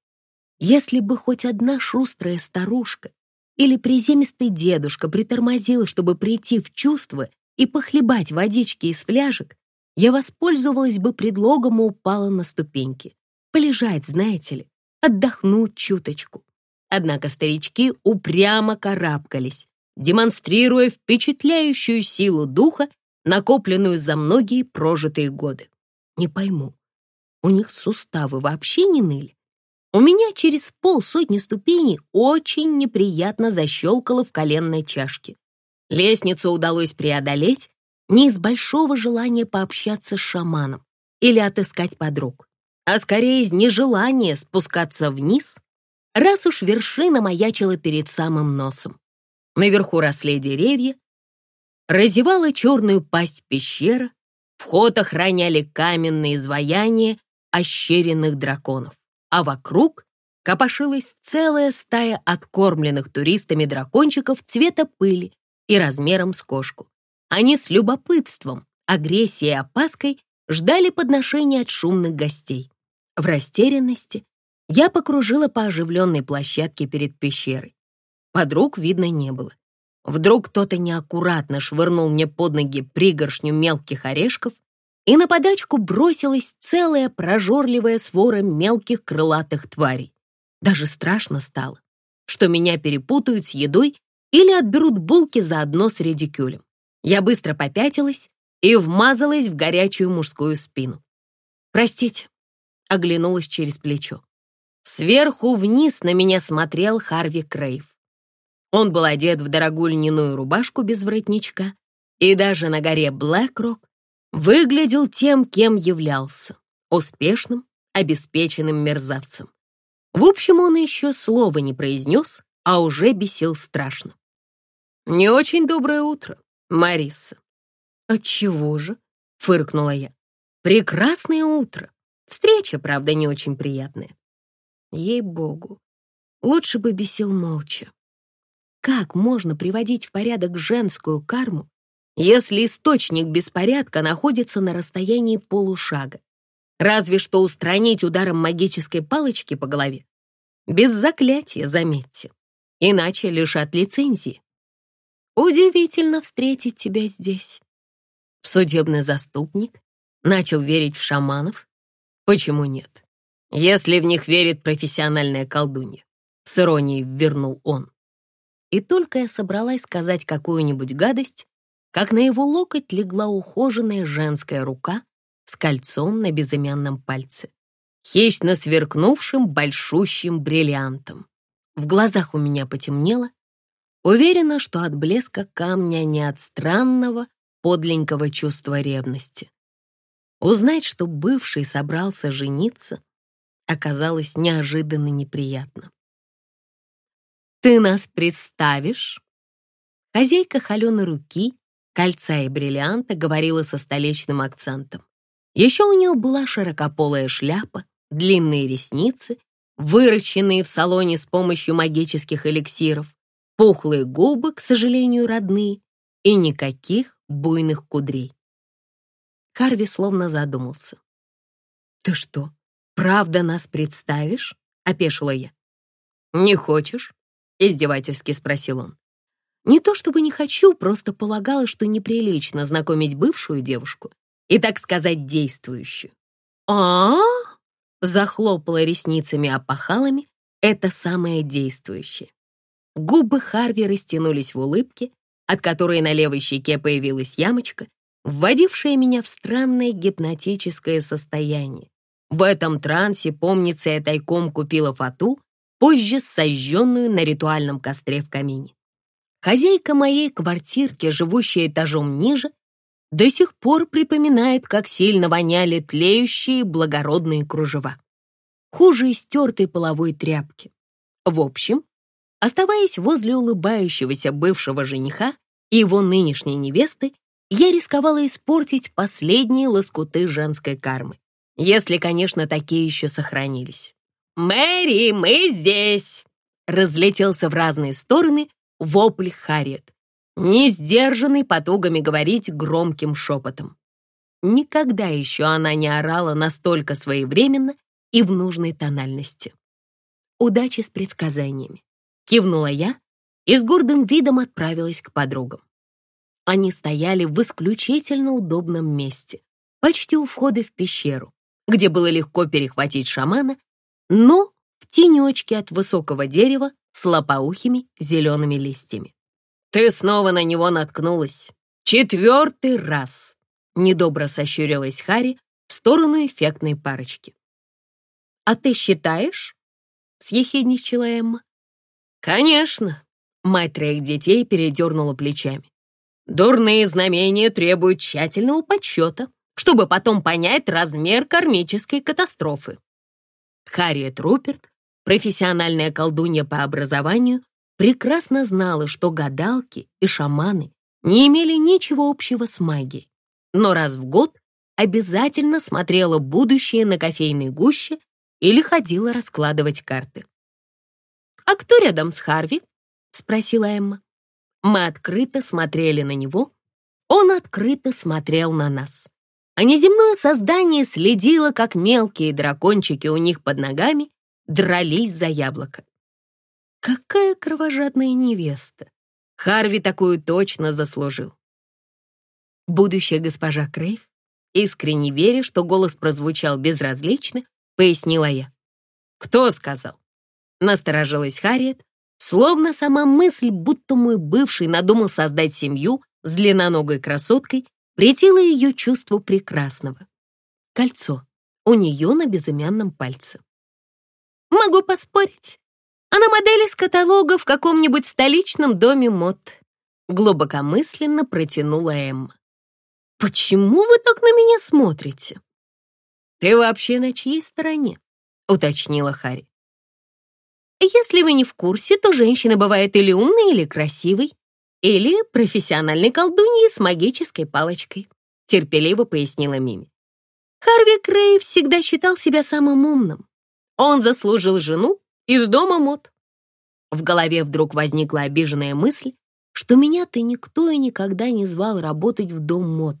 Если бы хоть одна шустрая старушка или приземистый дедушка притормозил, чтобы прийти в чувство и похлебать водички из фляжек, я воспользовалась бы предлогом и упала на ступеньки. Полежать, знаете ли, отдохнуть чуточку. Однако старички упрямо карабкались, демонстрируя впечатляющую силу духа, накопленную за многие прожитые годы. Не пойму, у них суставы вообще не ныли? У меня через полсотни ступеней очень неприятно защелкало в коленной чашке. Лестницу удалось преодолеть не из большого желания пообщаться с шаманом или отыскать подруг, а скорее из нежелания спускаться вниз, раз уж вершина маячила перед самым носом. Наверху росли деревья, разевала черную пасть пещера, вход охраняли каменные изваяния ощеренных драконов, а вокруг копошилась целая стая откормленных туристами дракончиков цвета пыли и размером с кошку. Они с любопытством, агрессией и опаской ждали подношения от шумных гостей. В растерянности я покружила по оживленной площадке перед пещерой. Подруг видно не было. Вдруг кто-то неаккуратно швырнул мне под ноги пригоршню мелких орешков, и на подачку бросилась целая прожорливая свора мелких крылатых тварей. Даже страшно стало, что меня перепутают с едой или отберут булки заодно с редикюлем. Я быстро попятилась и вмазалась в горячую мужскую спину. «Простите», — оглянулась через плечо. Сверху вниз на меня смотрел Харви Крейв. Он был одет в дорогую льняную рубашку без воротничка и даже на горе Блэкрок выглядел тем, кем являлся — успешным, обеспеченным мерзавцем. В общем, он еще слова не произнес, а уже бесил страшно. «Не очень доброе утро, Мариса». «Отчего же?» — фыркнула я. «Прекрасное утро. Встреча, правда, не очень приятная. Ей-богу, лучше бы бесил молча. Как можно приводить в порядок женскую карму, если источник беспорядка находится на расстоянии полушага? Разве что устранить ударом магической палочки по голове. Без заклятия, заметьте. Иначе лишат лицензии. Удивительно встретить тебя здесь. Судебный заступник начал верить в шаманов. Почему нет? Если в них верит профессиональная колдунья. С иронией вернул он. И только я собралась сказать какую-нибудь гадость, как на его локоть легла ухоженная женская рука с кольцом на безымянном пальце, хищно сверкнувшим большущим бриллиантом. В глазах у меня потемнело, уверена, что от блеска камня, не от странного, подленького чувства ревности. Узнать, что бывший собрался жениться, оказалось неожиданно неприятно. «Ты нас представишь?» Хозяйка холеной руки, кольца и бриллианта говорила со столичным акцентом. Еще у нее была широкополая шляпа, длинные ресницы, выращенные в салоне с помощью магических эликсиров, пухлые губы, к сожалению, родные, и никаких буйных кудрей. Харви словно задумался. «Ты что, правда нас представишь?» — опешила я. «Не хочешь?» — издевательски спросил он. Не то чтобы не хочу, просто полагала, что неприлично знакомить бывшую девушку и, так сказать, действующую. а, захлопала ресницами опахалами это самое действующее. Губы Харви растянулись в улыбке, от которой на левой щеке появилась ямочка, вводившая меня в странное гипнотическое состояние. В этом трансе, помнится, я тайком купила фату, позже сожженную на ритуальном костре в камине. Хозяйка моей квартирки, живущая этажом ниже, до сих пор припоминает, как сильно воняли тлеющие благородные кружева. Хуже истертой половой тряпки. В общем, оставаясь возле улыбающегося бывшего жениха и его нынешней невесты, я рисковала испортить последние лоскуты женской кармы. Если, конечно, такие еще сохранились. «Мэри, мы здесь!» Разлетелся в разные стороны вопль Харриет, не сдержанный потугами говорить громким шепотом. Никогда еще она не орала настолько своевременно и в нужной тональности. «Удачи с предсказаниями», — кивнула я и с гордым видом отправилась к подругам. Они стояли в исключительно удобном месте, почти у входа в пещеру, где было легко перехватить шамана, но в тенечке от высокого дерева с лопоухими зелеными листьями. «Ты снова на него наткнулась. Четвертый раз!» Недобро сощурилась Хари в сторону эффектной парочки. «А ты считаешь?» — съехидничала Эмма. «Конечно!» — мать троих детей передернула плечами. «Дурные знамения требуют тщательного подсчета, чтобы потом понять размер кармической катастрофы». Харриет Руперт, профессиональная колдунья по образованию, прекрасно знала, что гадалки и шаманы не имели ничего общего с магией, но раз в год обязательно смотрела будущее на кофейной гуще или ходила раскладывать карты. «А кто рядом с Харви?» — спросила Эмма. Мы открыто смотрели на него, он открыто смотрел на нас а неземное создание следило, как мелкие дракончики у них под ногами дрались за яблоко. Какая кровожадная невеста! Харви такую точно заслужил. Будущая госпожа Крейв, искренне веря, что голос прозвучал безразлично, пояснила я. «Кто сказал?» Насторожилась Харриет, словно сама мысль, будто мой бывший надумал создать семью с длинноногой красоткой, претило ее чувству прекрасного. Кольцо у нее на безымянном пальце. «Могу поспорить. Она модель из каталога в каком-нибудь столичном доме мод», глубокомысленно протянула Эмма. «Почему вы так на меня смотрите?» «Ты вообще на чьей стороне?» — уточнила Харри. «Если вы не в курсе, то женщина бывает или умной, или красивой, или профессиональной колдуньи с магической палочкой», — терпеливо пояснила Мими. Харви Крей всегда считал себя самым умным. Он заслужил жену из дома мод. В голове вдруг возникла обиженная мысль, что меня-то никто и никогда не звал работать в дом мод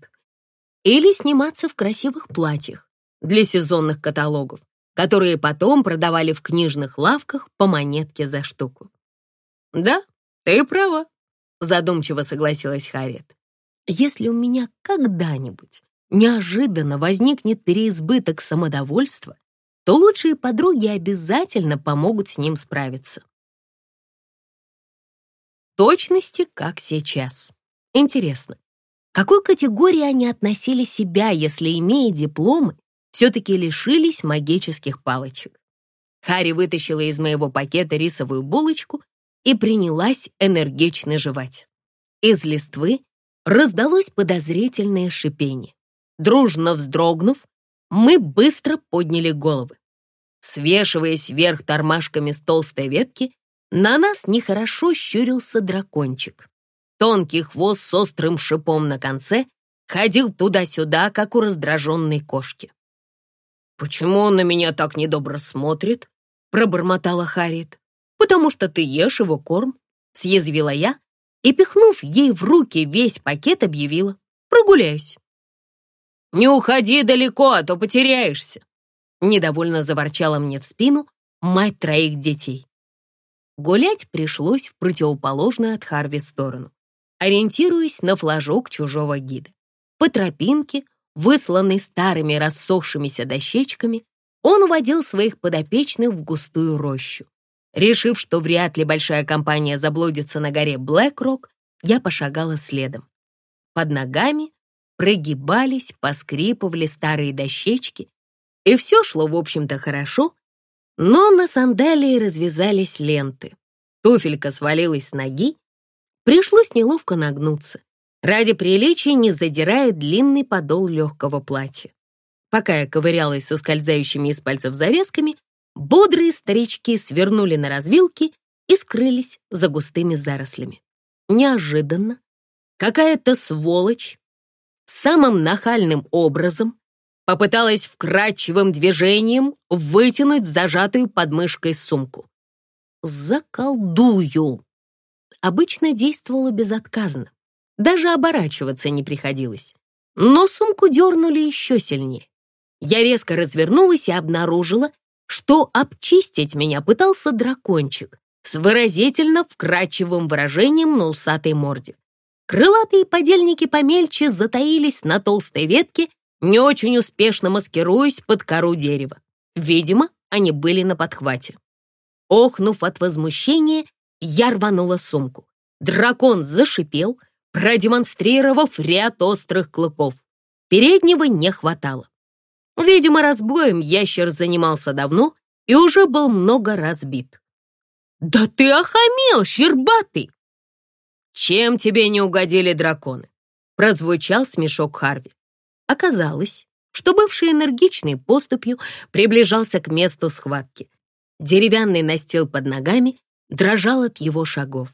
или сниматься в красивых платьях для сезонных каталогов, которые потом продавали в книжных лавках по монетке за штуку. «Да, ты права», задумчиво согласилась Харриет. Если у меня когда-нибудь неожиданно возникнет переизбыток самодовольства, то лучшие подруги обязательно помогут с ним справиться. Точности, как сейчас. Интересно, к какой категории они относили себя, если, имея дипломы, все-таки лишились магических палочек? Харри вытащила из моего пакета рисовую булочку и принялась энергично жевать. Из листвы раздалось подозрительное шипение. Дружно вздрогнув, мы быстро подняли головы. Свешиваясь вверх тормашками с толстой ветки, на нас нехорошо щурился дракончик. Тонкий хвост с острым шипом на конце ходил туда-сюда, как у раздраженной кошки. «Почему он на меня так недобро смотрит?» — пробормотала Харриет потому что ты ешь его корм», — съязвила я и, пихнув ей в руки весь пакет, объявила. «Прогуляюсь». «Не уходи далеко, а то потеряешься», — недовольно заворчала мне в спину мать троих детей. Гулять пришлось в противоположную от Харви сторону, ориентируясь на флажок чужого гида. По тропинке, высланной старыми рассохшимися дощечками, он уводил своих подопечных в густую рощу. Решив, что вряд ли большая компания заблудится на горе Блэк-Рок, я пошагала следом. Под ногами прогибались, поскрипывали старые дощечки, и все шло, в общем-то, хорошо, но на сандалии развязались ленты. Туфелька свалилась с ноги, пришлось неловко нагнуться, ради приличия не задирая длинный подол легкого платья. Пока я ковырялась с ускользающими из пальцев завязками, бодрые старички свернули на развилки и скрылись за густыми зарослями. Неожиданно какая-то сволочь самым нахальным образом попыталась вкрадчивым движением вытянуть зажатую подмышкой сумку. «Заколдую!» Обычно действовала безотказно, даже оборачиваться не приходилось. Но сумку дернули еще сильнее. Я резко развернулась и обнаружила, что обчистить меня пытался дракончик с выразительно вкрадчивым выражением на усатой морде. Крылатые подельники помельче затаились на толстой ветке, не очень успешно маскируясь под кору дерева. Видимо, они были на подхвате. Охнув от возмущения, я рванула сумку. Дракон зашипел, продемонстрировав ряд острых клыков. Переднего не хватало. Видимо, разбоем ящер занимался давно и уже был много разбит. «Да ты охамел, щербатый!» «Чем тебе не угодили драконы?» Прозвучал смешок Харви. Оказалось, что бывший энергичной поступью приближался к месту схватки. Деревянный настил под ногами дрожал от его шагов.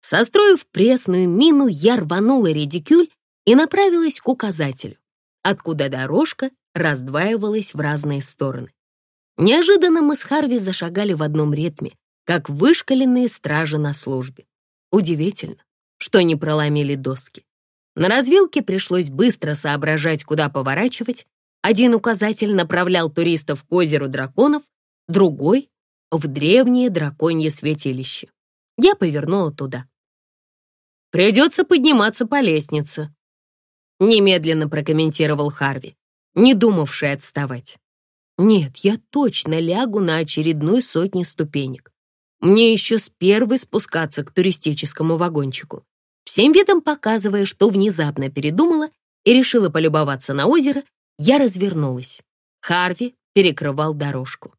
Состроив пресную мину, я рванула редикюль и направилась к указателю, откуда дорожка раздваивалась в разные стороны. Неожиданно мы с Харви зашагали в одном ритме, как вышкаленные стражи на службе. Удивительно, что не проломили доски. На развилке пришлось быстро соображать, куда поворачивать. Один указатель направлял туристов к озеру драконов, другой — в древнее драконье святилище. Я повернула туда. «Придется подниматься по лестнице», — немедленно прокомментировал Харви не думавший отставать. Нет, я точно лягу на очередной сотни ступенек. Мне еще с первой спускаться к туристическому вагончику. Всем видом показывая, что внезапно передумала и решила полюбоваться на озеро, я развернулась. Харви перекрывал дорожку.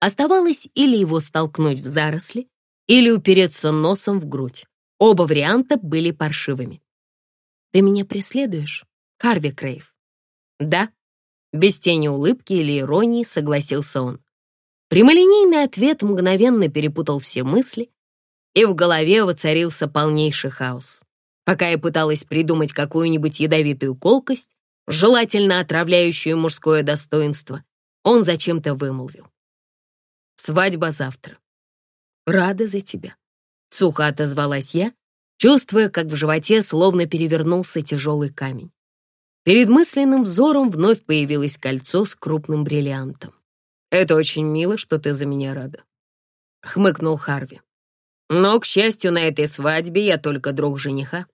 Оставалось или его столкнуть в заросли, или упереться носом в грудь. Оба варианта были паршивыми. «Ты меня преследуешь, Харви Крейв?» «Да», — без тени улыбки или иронии согласился он. Прямолинейный ответ мгновенно перепутал все мысли, и в голове воцарился полнейший хаос. Пока я пыталась придумать какую-нибудь ядовитую колкость, желательно отравляющую мужское достоинство, он зачем-то вымолвил. «Свадьба завтра». «Рада за тебя», — сухо отозвалась я, чувствуя, как в животе словно перевернулся тяжелый камень. Перед мысленным взором вновь появилось кольцо с крупным бриллиантом. «Это очень мило, что ты за меня рада», — хмыкнул Харви. «Но, к счастью, на этой свадьбе я только друг жениха».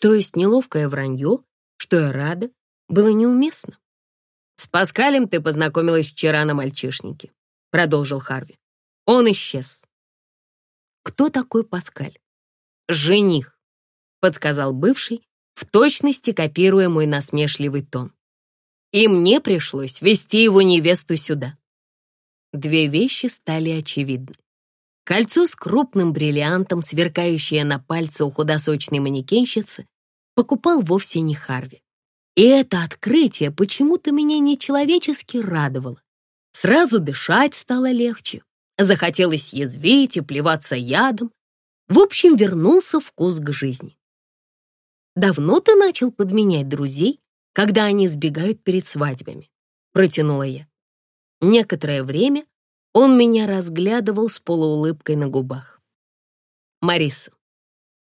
То есть неловкое вранье, что я рада, было неуместно. «С Паскалем ты познакомилась вчера на мальчишнике», — продолжил Харви. «Он исчез». «Кто такой Паскаль?» «Жених», — подсказал бывший, в точности копируя мой насмешливый тон. И мне пришлось вести его невесту сюда. Две вещи стали очевидны. Кольцо с крупным бриллиантом, сверкающее на пальце у худосочной манекенщицы, покупал вовсе не Харви. И это открытие почему-то меня нечеловечески радовало. Сразу дышать стало легче, захотелось язвить и плеваться ядом. В общем, вернулся вкус к жизни. Давно ты начал подменять друзей, когда они сбегают перед свадьбами?» Протянула я. Некоторое время он меня разглядывал с полуулыбкой на губах. «Мариса,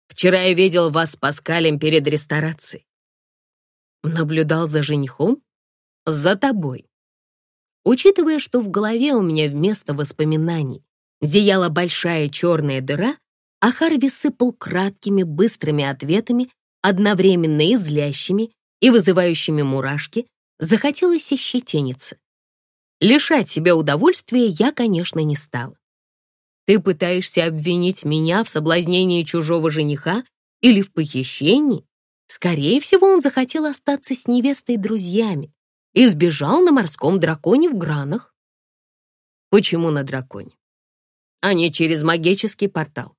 вчера я видел вас с Паскалем перед ресторацией. Наблюдал за женихом? За тобой. Учитывая, что в голове у меня вместо воспоминаний зияла большая черная дыра, а Харви сыпал краткими, быстрыми ответами одновременно и злящими, и вызывающими мурашки, захотелось ощетиниться. Лишать себя удовольствия я, конечно, не стала. Ты пытаешься обвинить меня в соблазнении чужого жениха или в похищении? Скорее всего, он захотел остаться с невестой друзьями и сбежал на морском драконе в Гранах. Почему на драконе? А не через магический портал.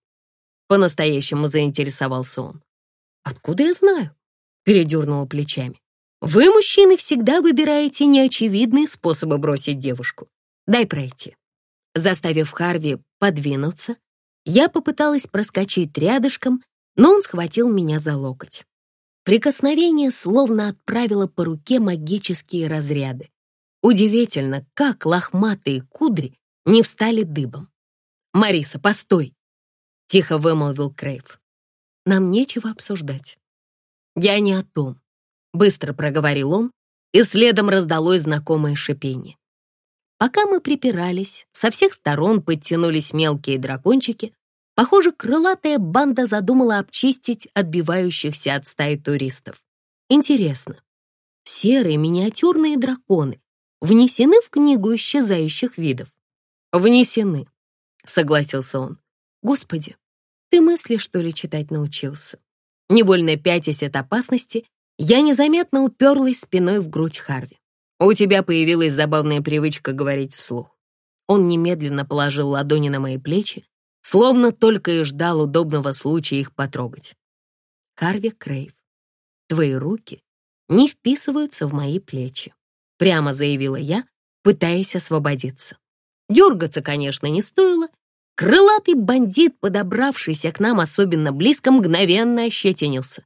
По-настоящему заинтересовался он. Откуда я знаю? Передернула плечами. Вы, мужчины, всегда выбираете неочевидные способы бросить девушку. Дай пройти. Заставив Харви подвинуться, я попыталась проскочить рядышком, но он схватил меня за локоть. Прикосновение словно отправило по руке магические разряды. Удивительно, как лохматые кудри не встали дыбом. «Мариса, постой!» — тихо вымолвил Крейв. «Нам нечего обсуждать». «Я не о том», — быстро проговорил он, и следом раздалось знакомое шипение. Пока мы припирались, со всех сторон подтянулись мелкие дракончики. Похоже, крылатая банда задумала обчистить отбивающихся от стаи туристов. Интересно, серые миниатюрные драконы внесены в книгу исчезающих видов? Внесены, согласился он. Господи, ты мысли, что ли, читать научился? Невольно пятясь от опасности, я незаметно уперлась спиной в грудь Харви. У тебя появилась забавная привычка говорить вслух. Он немедленно положил ладони на мои плечи, словно только и ждал удобного случая их потрогать. Харви Крейв, твои руки не вписываются в мои плечи, прямо заявила я, пытаясь освободиться. Дергаться, конечно, не стоило. Крылатый бандит, подобравшийся к нам особенно близко, мгновенно ощетинился.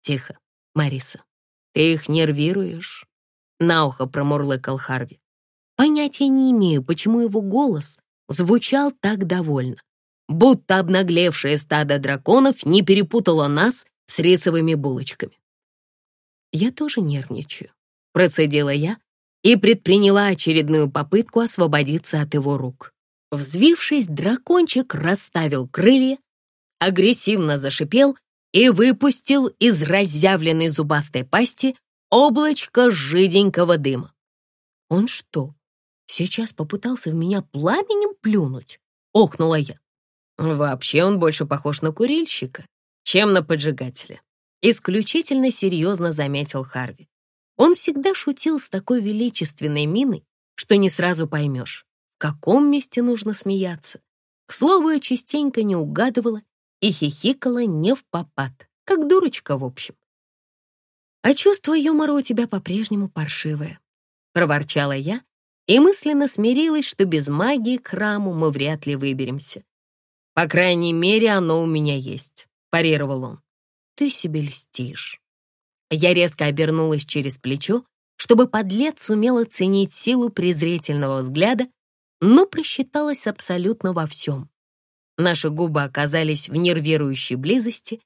Тихо, Мариса, ты их нервируешь. На ухо промурлыкал Харви. Понятия не имею, почему его голос звучал так довольно. Будто обнаглевшее стадо драконов не перепутало нас с рисовыми булочками. «Я тоже нервничаю», — процедила я и предприняла очередную попытку освободиться от его рук. Взвившись, дракончик расставил крылья, агрессивно зашипел и выпустил из разъявленной зубастой пасти облачко жиденького дыма. Он что, сейчас попытался в меня пламенем плюнуть? Охнула я. Вообще он больше похож на курильщика, чем на поджигателя. Исключительно серьезно заметил Харви. Он всегда шутил с такой величественной миной, что не сразу поймешь, в каком месте нужно смеяться. К слову, я частенько не угадывала и хихикала не в попад, как дурочка в общем. «А чувство юмора у тебя по-прежнему паршивое», — проворчала я и мысленно смирилась, что без магии к храму мы вряд ли выберемся. «По крайней мере, оно у меня есть», — парировал он. «Ты себе льстишь». Я резко обернулась через плечо, чтобы подлец сумел оценить силу презрительного взгляда, но просчиталась абсолютно во всем. Наши губы оказались в нервирующей близости,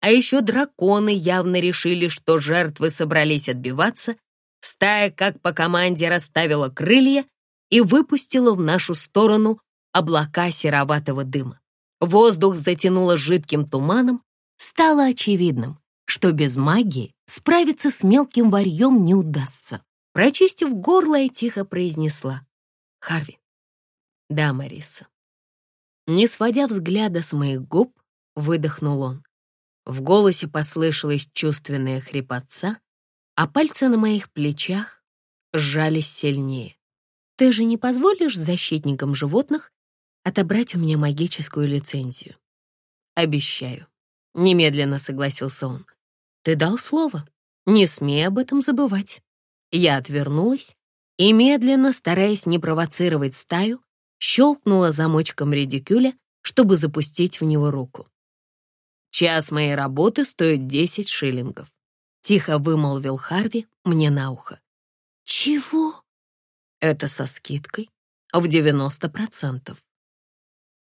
а еще драконы явно решили, что жертвы собрались отбиваться. Стая, как по команде, расставила крылья и выпустила в нашу сторону облака сероватого дыма. Воздух затянуло жидким туманом. Стало очевидным, что без магии справиться с мелким варьем не удастся. Прочистив горло, я тихо произнесла. «Харви». «Да, Мариса». Не сводя взгляда с моих губ, выдохнул он. В голосе послышалась чувственная хрипотца, а пальцы на моих плечах сжались сильнее. «Ты же не позволишь защитникам животных отобрать у меня магическую лицензию?» «Обещаю», — немедленно согласился он. «Ты дал слово. Не смей об этом забывать». Я отвернулась и, медленно, стараясь не провоцировать стаю, щелкнула замочком редикюля, чтобы запустить в него руку. Час моей работы стоит десять шиллингов. Тихо вымолвил Харви мне на ухо. Чего? Это со скидкой в девяносто процентов.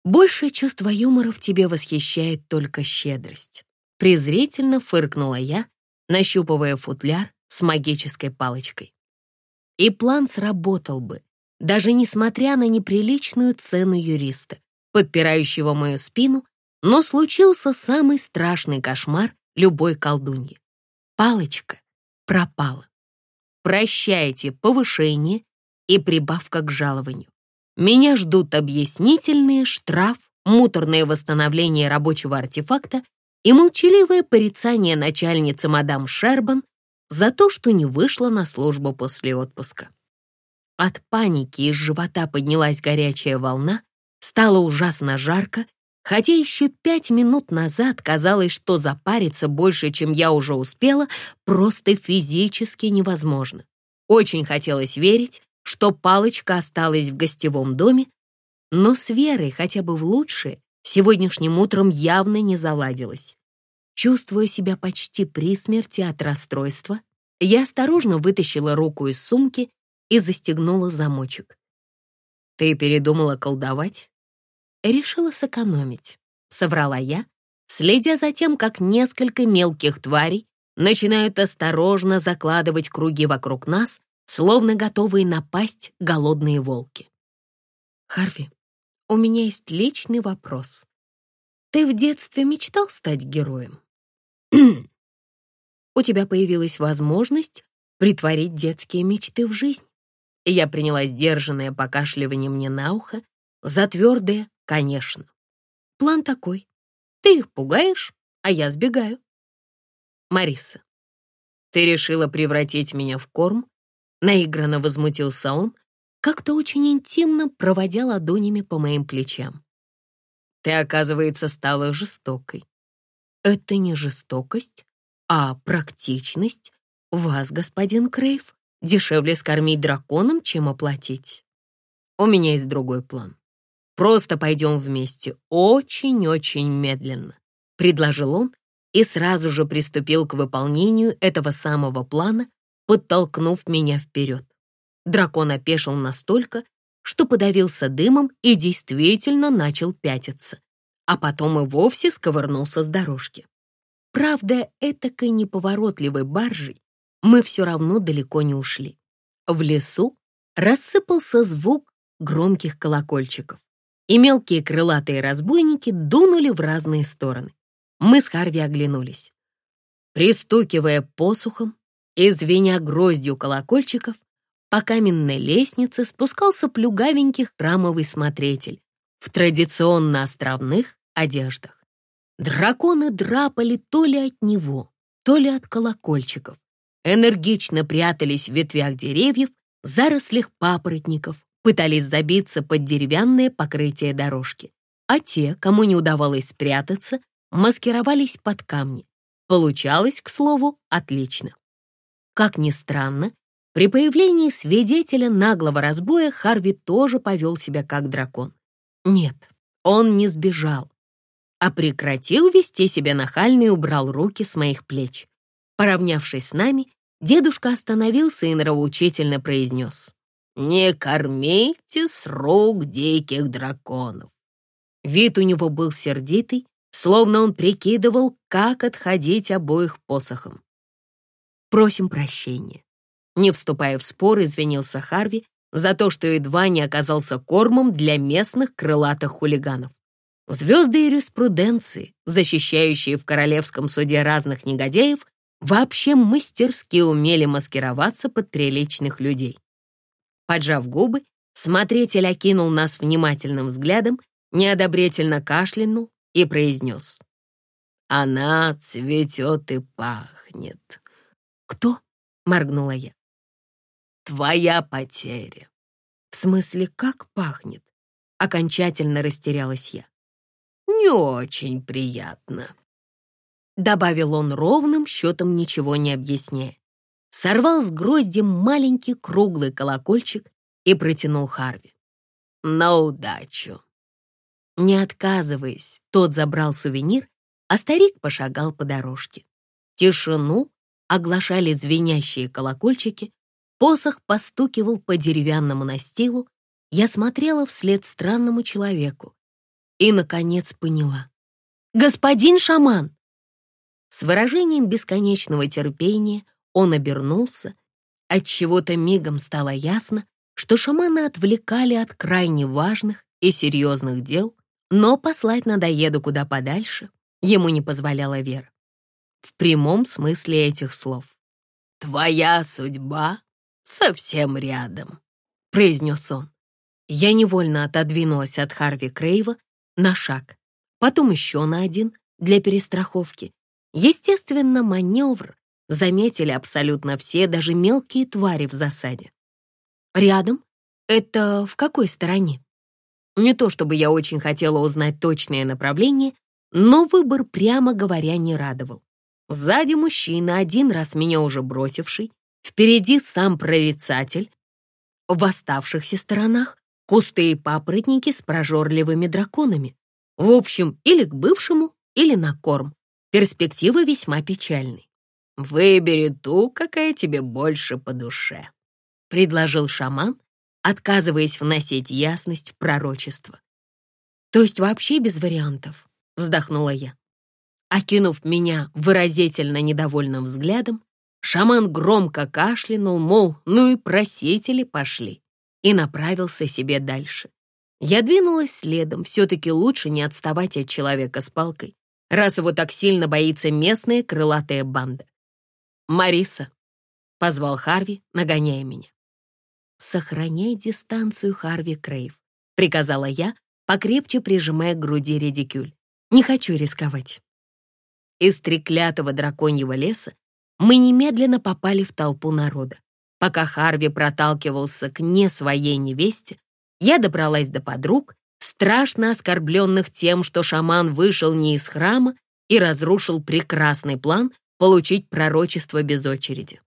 Большее чувство юмора в тебе восхищает только щедрость. Презрительно фыркнула я, нащупывая футляр с магической палочкой. И план сработал бы, даже несмотря на неприличную цену юриста, подпирающего мою спину но случился самый страшный кошмар любой колдуньи. Палочка пропала. Прощайте повышение и прибавка к жалованию. меня ждут объяснительные, штраф, муторное восстановление рабочего артефакта и молчаливое порицание начальницы мадам Шербан за то, что не вышла на службу после отпуска. От паники из живота поднялась горячая волна, стало ужасно жарко, хотя еще пять минут назад казалось, что запариться больше, чем я уже успела, просто физически невозможно. Очень хотелось верить, что палочка осталась в гостевом доме, но с Верой хотя бы в лучшее сегодняшним утром явно не заладилось. Чувствуя себя почти при смерти от расстройства, я осторожно вытащила руку из сумки и застегнула замочек. «Ты передумала колдовать?» «Решила сэкономить», — соврала я, следя за тем, как несколько мелких тварей начинают осторожно закладывать круги вокруг нас, словно готовые напасть голодные волки. «Харви, у меня есть личный вопрос. Ты в детстве мечтал стать героем?» «У тебя появилась возможность притворить детские мечты в жизнь?» Я приняла сдержанное покашливание мне на ухо за твердое «конечно». План такой. Ты их пугаешь, а я сбегаю. Мариса, ты решила превратить меня в корм? Наигранно возмутился он, как-то очень интимно проводя ладонями по моим плечам. Ты, оказывается, стала жестокой. Это не жестокость, а практичность. Вас, господин Крейв, Дешевле скормить драконом, чем оплатить. У меня есть другой план. Просто пойдем вместе, очень-очень медленно», — предложил он и сразу же приступил к выполнению этого самого плана, подтолкнув меня вперед. Дракон опешил настолько, что подавился дымом и действительно начал пятиться, а потом и вовсе сковырнулся с дорожки. Правда, этакой неповоротливой баржей мы все равно далеко не ушли. В лесу рассыпался звук громких колокольчиков, и мелкие крылатые разбойники дунули в разные стороны. Мы с Харви оглянулись. Пристукивая посухом и звеня гроздью колокольчиков, по каменной лестнице спускался плюгавенький храмовый смотритель в традиционно островных одеждах. Драконы драпали то ли от него, то ли от колокольчиков, энергично прятались в ветвях деревьев, зарослях папоротников, пытались забиться под деревянное покрытие дорожки. А те, кому не удавалось спрятаться, маскировались под камни. Получалось, к слову, отлично. Как ни странно, при появлении свидетеля наглого разбоя Харви тоже повел себя как дракон. Нет, он не сбежал, а прекратил вести себя нахально и убрал руки с моих плеч. Поравнявшись с нами, дедушка остановился и нравоучительно произнес. «Не кормите с рук диких драконов». Вид у него был сердитый, словно он прикидывал, как отходить обоих посохом. «Просим прощения». Не вступая в спор, извинился Харви за то, что едва не оказался кормом для местных крылатых хулиганов. Звезды юриспруденции, защищающие в королевском суде разных негодяев, вообще мастерски умели маскироваться под приличных людей. Поджав губы, смотритель окинул нас внимательным взглядом, неодобрительно кашлянул и произнес. «Она цветет и пахнет». «Кто?» — моргнула я. «Твоя потеря». «В смысле, как пахнет?» Окончательно растерялась я. «Не очень приятно», Добавил он ровным счетом, ничего не объясняя. Сорвал с гроздем маленький круглый колокольчик и протянул Харви. «На удачу!» Не отказываясь, тот забрал сувенир, а старик пошагал по дорожке. Тишину оглашали звенящие колокольчики, посох постукивал по деревянному настилу, я смотрела вслед странному человеку и, наконец, поняла. «Господин шаман!» С выражением бесконечного терпения он обернулся. От чего-то мигом стало ясно, что шамана отвлекали от крайне важных и серьезных дел, но послать надоеду куда подальше ему не позволяла Вера. В прямом смысле этих слов. «Твоя судьба совсем рядом», — произнес он. Я невольно отодвинулась от Харви Крейва на шаг, потом еще на один для перестраховки. Естественно, маневр заметили абсолютно все, даже мелкие твари в засаде. Рядом? Это в какой стороне? Не то чтобы я очень хотела узнать точное направление, но выбор, прямо говоря, не радовал. Сзади мужчина, один раз меня уже бросивший, впереди сам прорицатель, в оставшихся сторонах кусты и папоротники с прожорливыми драконами. В общем, или к бывшему, или на корм. Перспективы весьма печальны. «Выбери ту, какая тебе больше по душе», — предложил шаман, отказываясь вносить ясность в пророчество. «То есть вообще без вариантов?» — вздохнула я. Окинув меня выразительно недовольным взглядом, шаман громко кашлянул, мол, ну и просители пошли, и направился себе дальше. Я двинулась следом, все-таки лучше не отставать от человека с палкой, раз его так сильно боится местная крылатая банда. «Мариса», — позвал Харви, нагоняя меня. «Сохраняй дистанцию, Харви Крейв», — приказала я, покрепче прижимая к груди редикюль. «Не хочу рисковать». Из треклятого драконьего леса мы немедленно попали в толпу народа. Пока Харви проталкивался к не своей невесте, я добралась до подруг, страшно оскорбленных тем, что шаман вышел не из храма и разрушил прекрасный план получить пророчество без очереди.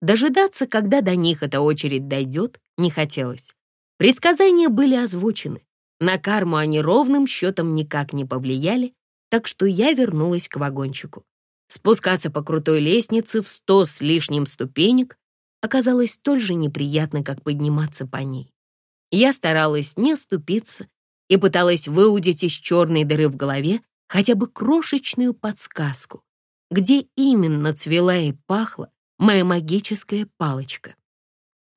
Дожидаться, когда до них эта очередь дойдет, не хотелось. Предсказания были озвучены. На карму они ровным счетом никак не повлияли, так что я вернулась к вагончику. Спускаться по крутой лестнице в сто с лишним ступенек оказалось столь же неприятно, как подниматься по ней. Я старалась не оступиться и пыталась выудить из черной дыры в голове хотя бы крошечную подсказку, где именно цвела и пахла моя магическая палочка.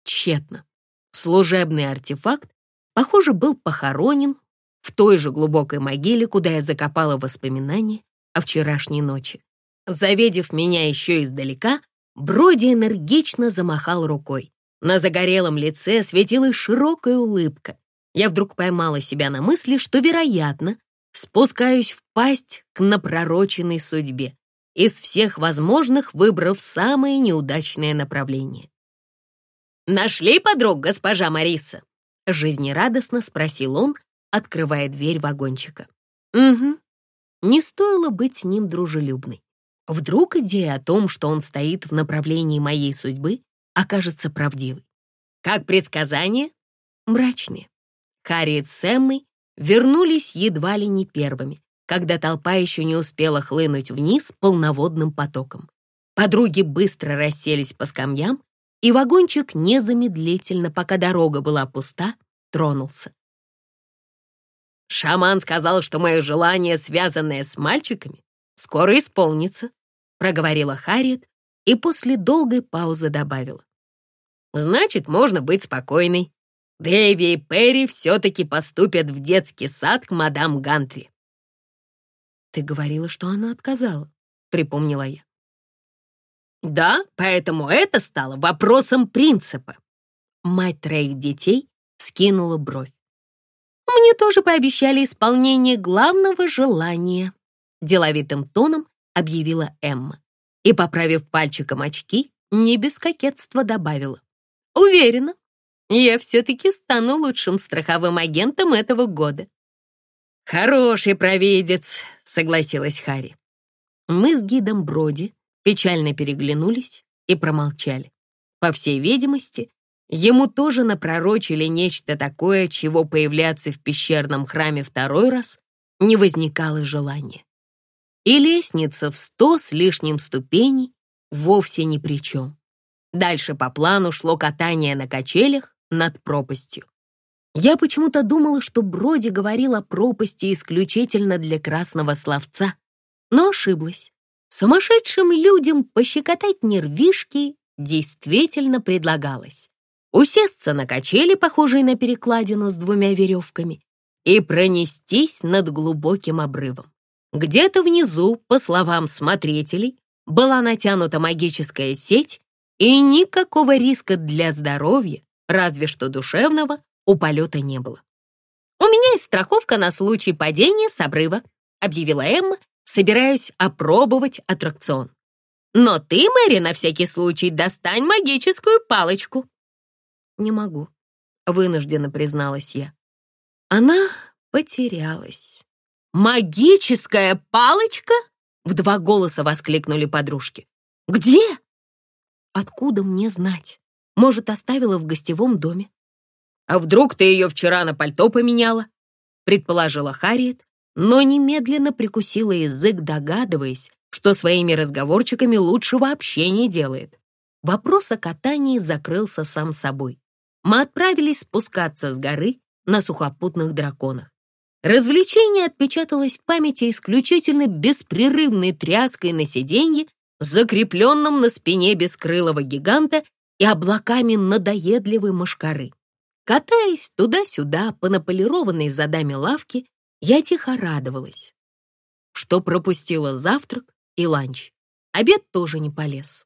Тщетно. Служебный артефакт, похоже, был похоронен в той же глубокой могиле, куда я закопала воспоминания о вчерашней ночи. Завидев меня еще издалека, Броди энергично замахал рукой. На загорелом лице светилась широкая улыбка. Я вдруг поймала себя на мысли, что, вероятно, спускаюсь в пасть к напророченной судьбе из всех возможных выбрав самое неудачное направление. «Нашли подруг, госпожа Мариса?» — жизнерадостно спросил он, открывая дверь вагончика. «Угу. Не стоило быть с ним дружелюбной. Вдруг идея о том, что он стоит в направлении моей судьбы, окажется правдивой. Как предсказание? Мрачные. Харриет с Эммой вернулись едва ли не первыми, когда толпа еще не успела хлынуть вниз полноводным потоком. Подруги быстро расселись по скамьям, и вагончик незамедлительно, пока дорога была пуста, тронулся. «Шаман сказал, что мое желание, связанное с мальчиками, скоро исполнится», проговорила Харриет и после долгой паузы добавила. «Значит, можно быть спокойной. Дэви и Перри все-таки поступят в детский сад к мадам Гантри. «Ты говорила, что она отказала», — припомнила я. «Да, поэтому это стало вопросом принципа». Мать троих детей скинула бровь. «Мне тоже пообещали исполнение главного желания», — деловитым тоном объявила Эмма. И, поправив пальчиком очки, не без кокетства добавила. «Уверена, я все-таки стану лучшим страховым агентом этого года». «Хороший провидец», — согласилась Хари. Мы с гидом Броди печально переглянулись и промолчали. По всей видимости, ему тоже напророчили нечто такое, чего появляться в пещерном храме второй раз не возникало желания. И лестница в сто с лишним ступеней вовсе ни при чем. Дальше по плану шло катание на качелях над пропастью. Я почему-то думала, что Броди говорил о пропасти исключительно для красного словца, но ошиблась. Сумасшедшим людям пощекотать нервишки действительно предлагалось. Усесться на качели, похожие на перекладину с двумя веревками, и пронестись над глубоким обрывом. Где-то внизу, по словам смотрителей, была натянута магическая сеть, и никакого риска для здоровья, разве что душевного, у полета не было. «У меня есть страховка на случай падения с обрыва», объявила Эмма, собираясь опробовать аттракцион. «Но ты, Мэри, на всякий случай достань магическую палочку». «Не могу», — вынужденно призналась я. Она потерялась. «Магическая палочка?» — в два голоса воскликнули подружки. «Где?» «Откуда мне знать? Может, оставила в гостевом доме?» «А вдруг ты ее вчера на пальто поменяла?» — предположила Харриет, но немедленно прикусила язык, догадываясь, что своими разговорчиками лучше вообще не делает. Вопрос о катании закрылся сам собой. Мы отправились спускаться с горы на сухопутных драконах. Развлечение отпечаталось в памяти исключительно беспрерывной тряской на сиденье, закрепленном на спине бескрылого гиганта и облаками надоедливой мошкары. Катаясь туда-сюда по наполированной задами лавки, я тихо радовалась, что пропустила завтрак и ланч. Обед тоже не полез.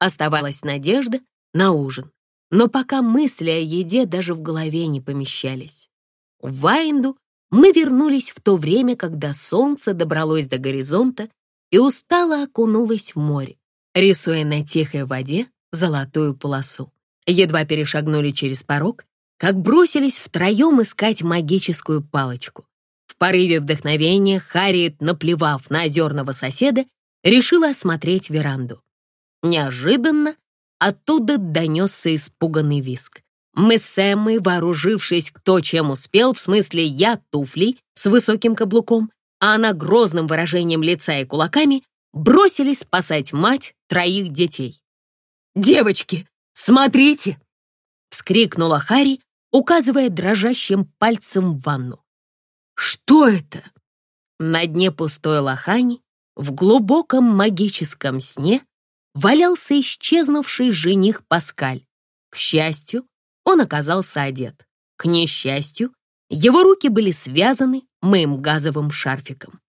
Оставалась надежда на ужин, но пока мысли о еде даже в голове не помещались. В Вайнду мы вернулись в то время, когда солнце добралось до горизонта и устало окунулось в море, рисуя на тихой воде золотую полосу. Едва перешагнули через порог, как бросились втроем искать магическую палочку. В порыве вдохновения Харриет, наплевав на озерного соседа, решила осмотреть веранду. Неожиданно оттуда донесся испуганный виск. Мы с Эммой, вооружившись кто чем успел, в смысле я туфлей с высоким каблуком, а она грозным выражением лица и кулаками, бросились спасать мать троих детей. «Девочки, смотрите!» — вскрикнула Харри, указывая дрожащим пальцем в ванну. «Что это?» На дне пустой лохани, в глубоком магическом сне, валялся исчезнувший жених Паскаль. К счастью, он оказался одет. К несчастью, его руки были связаны моим газовым шарфиком.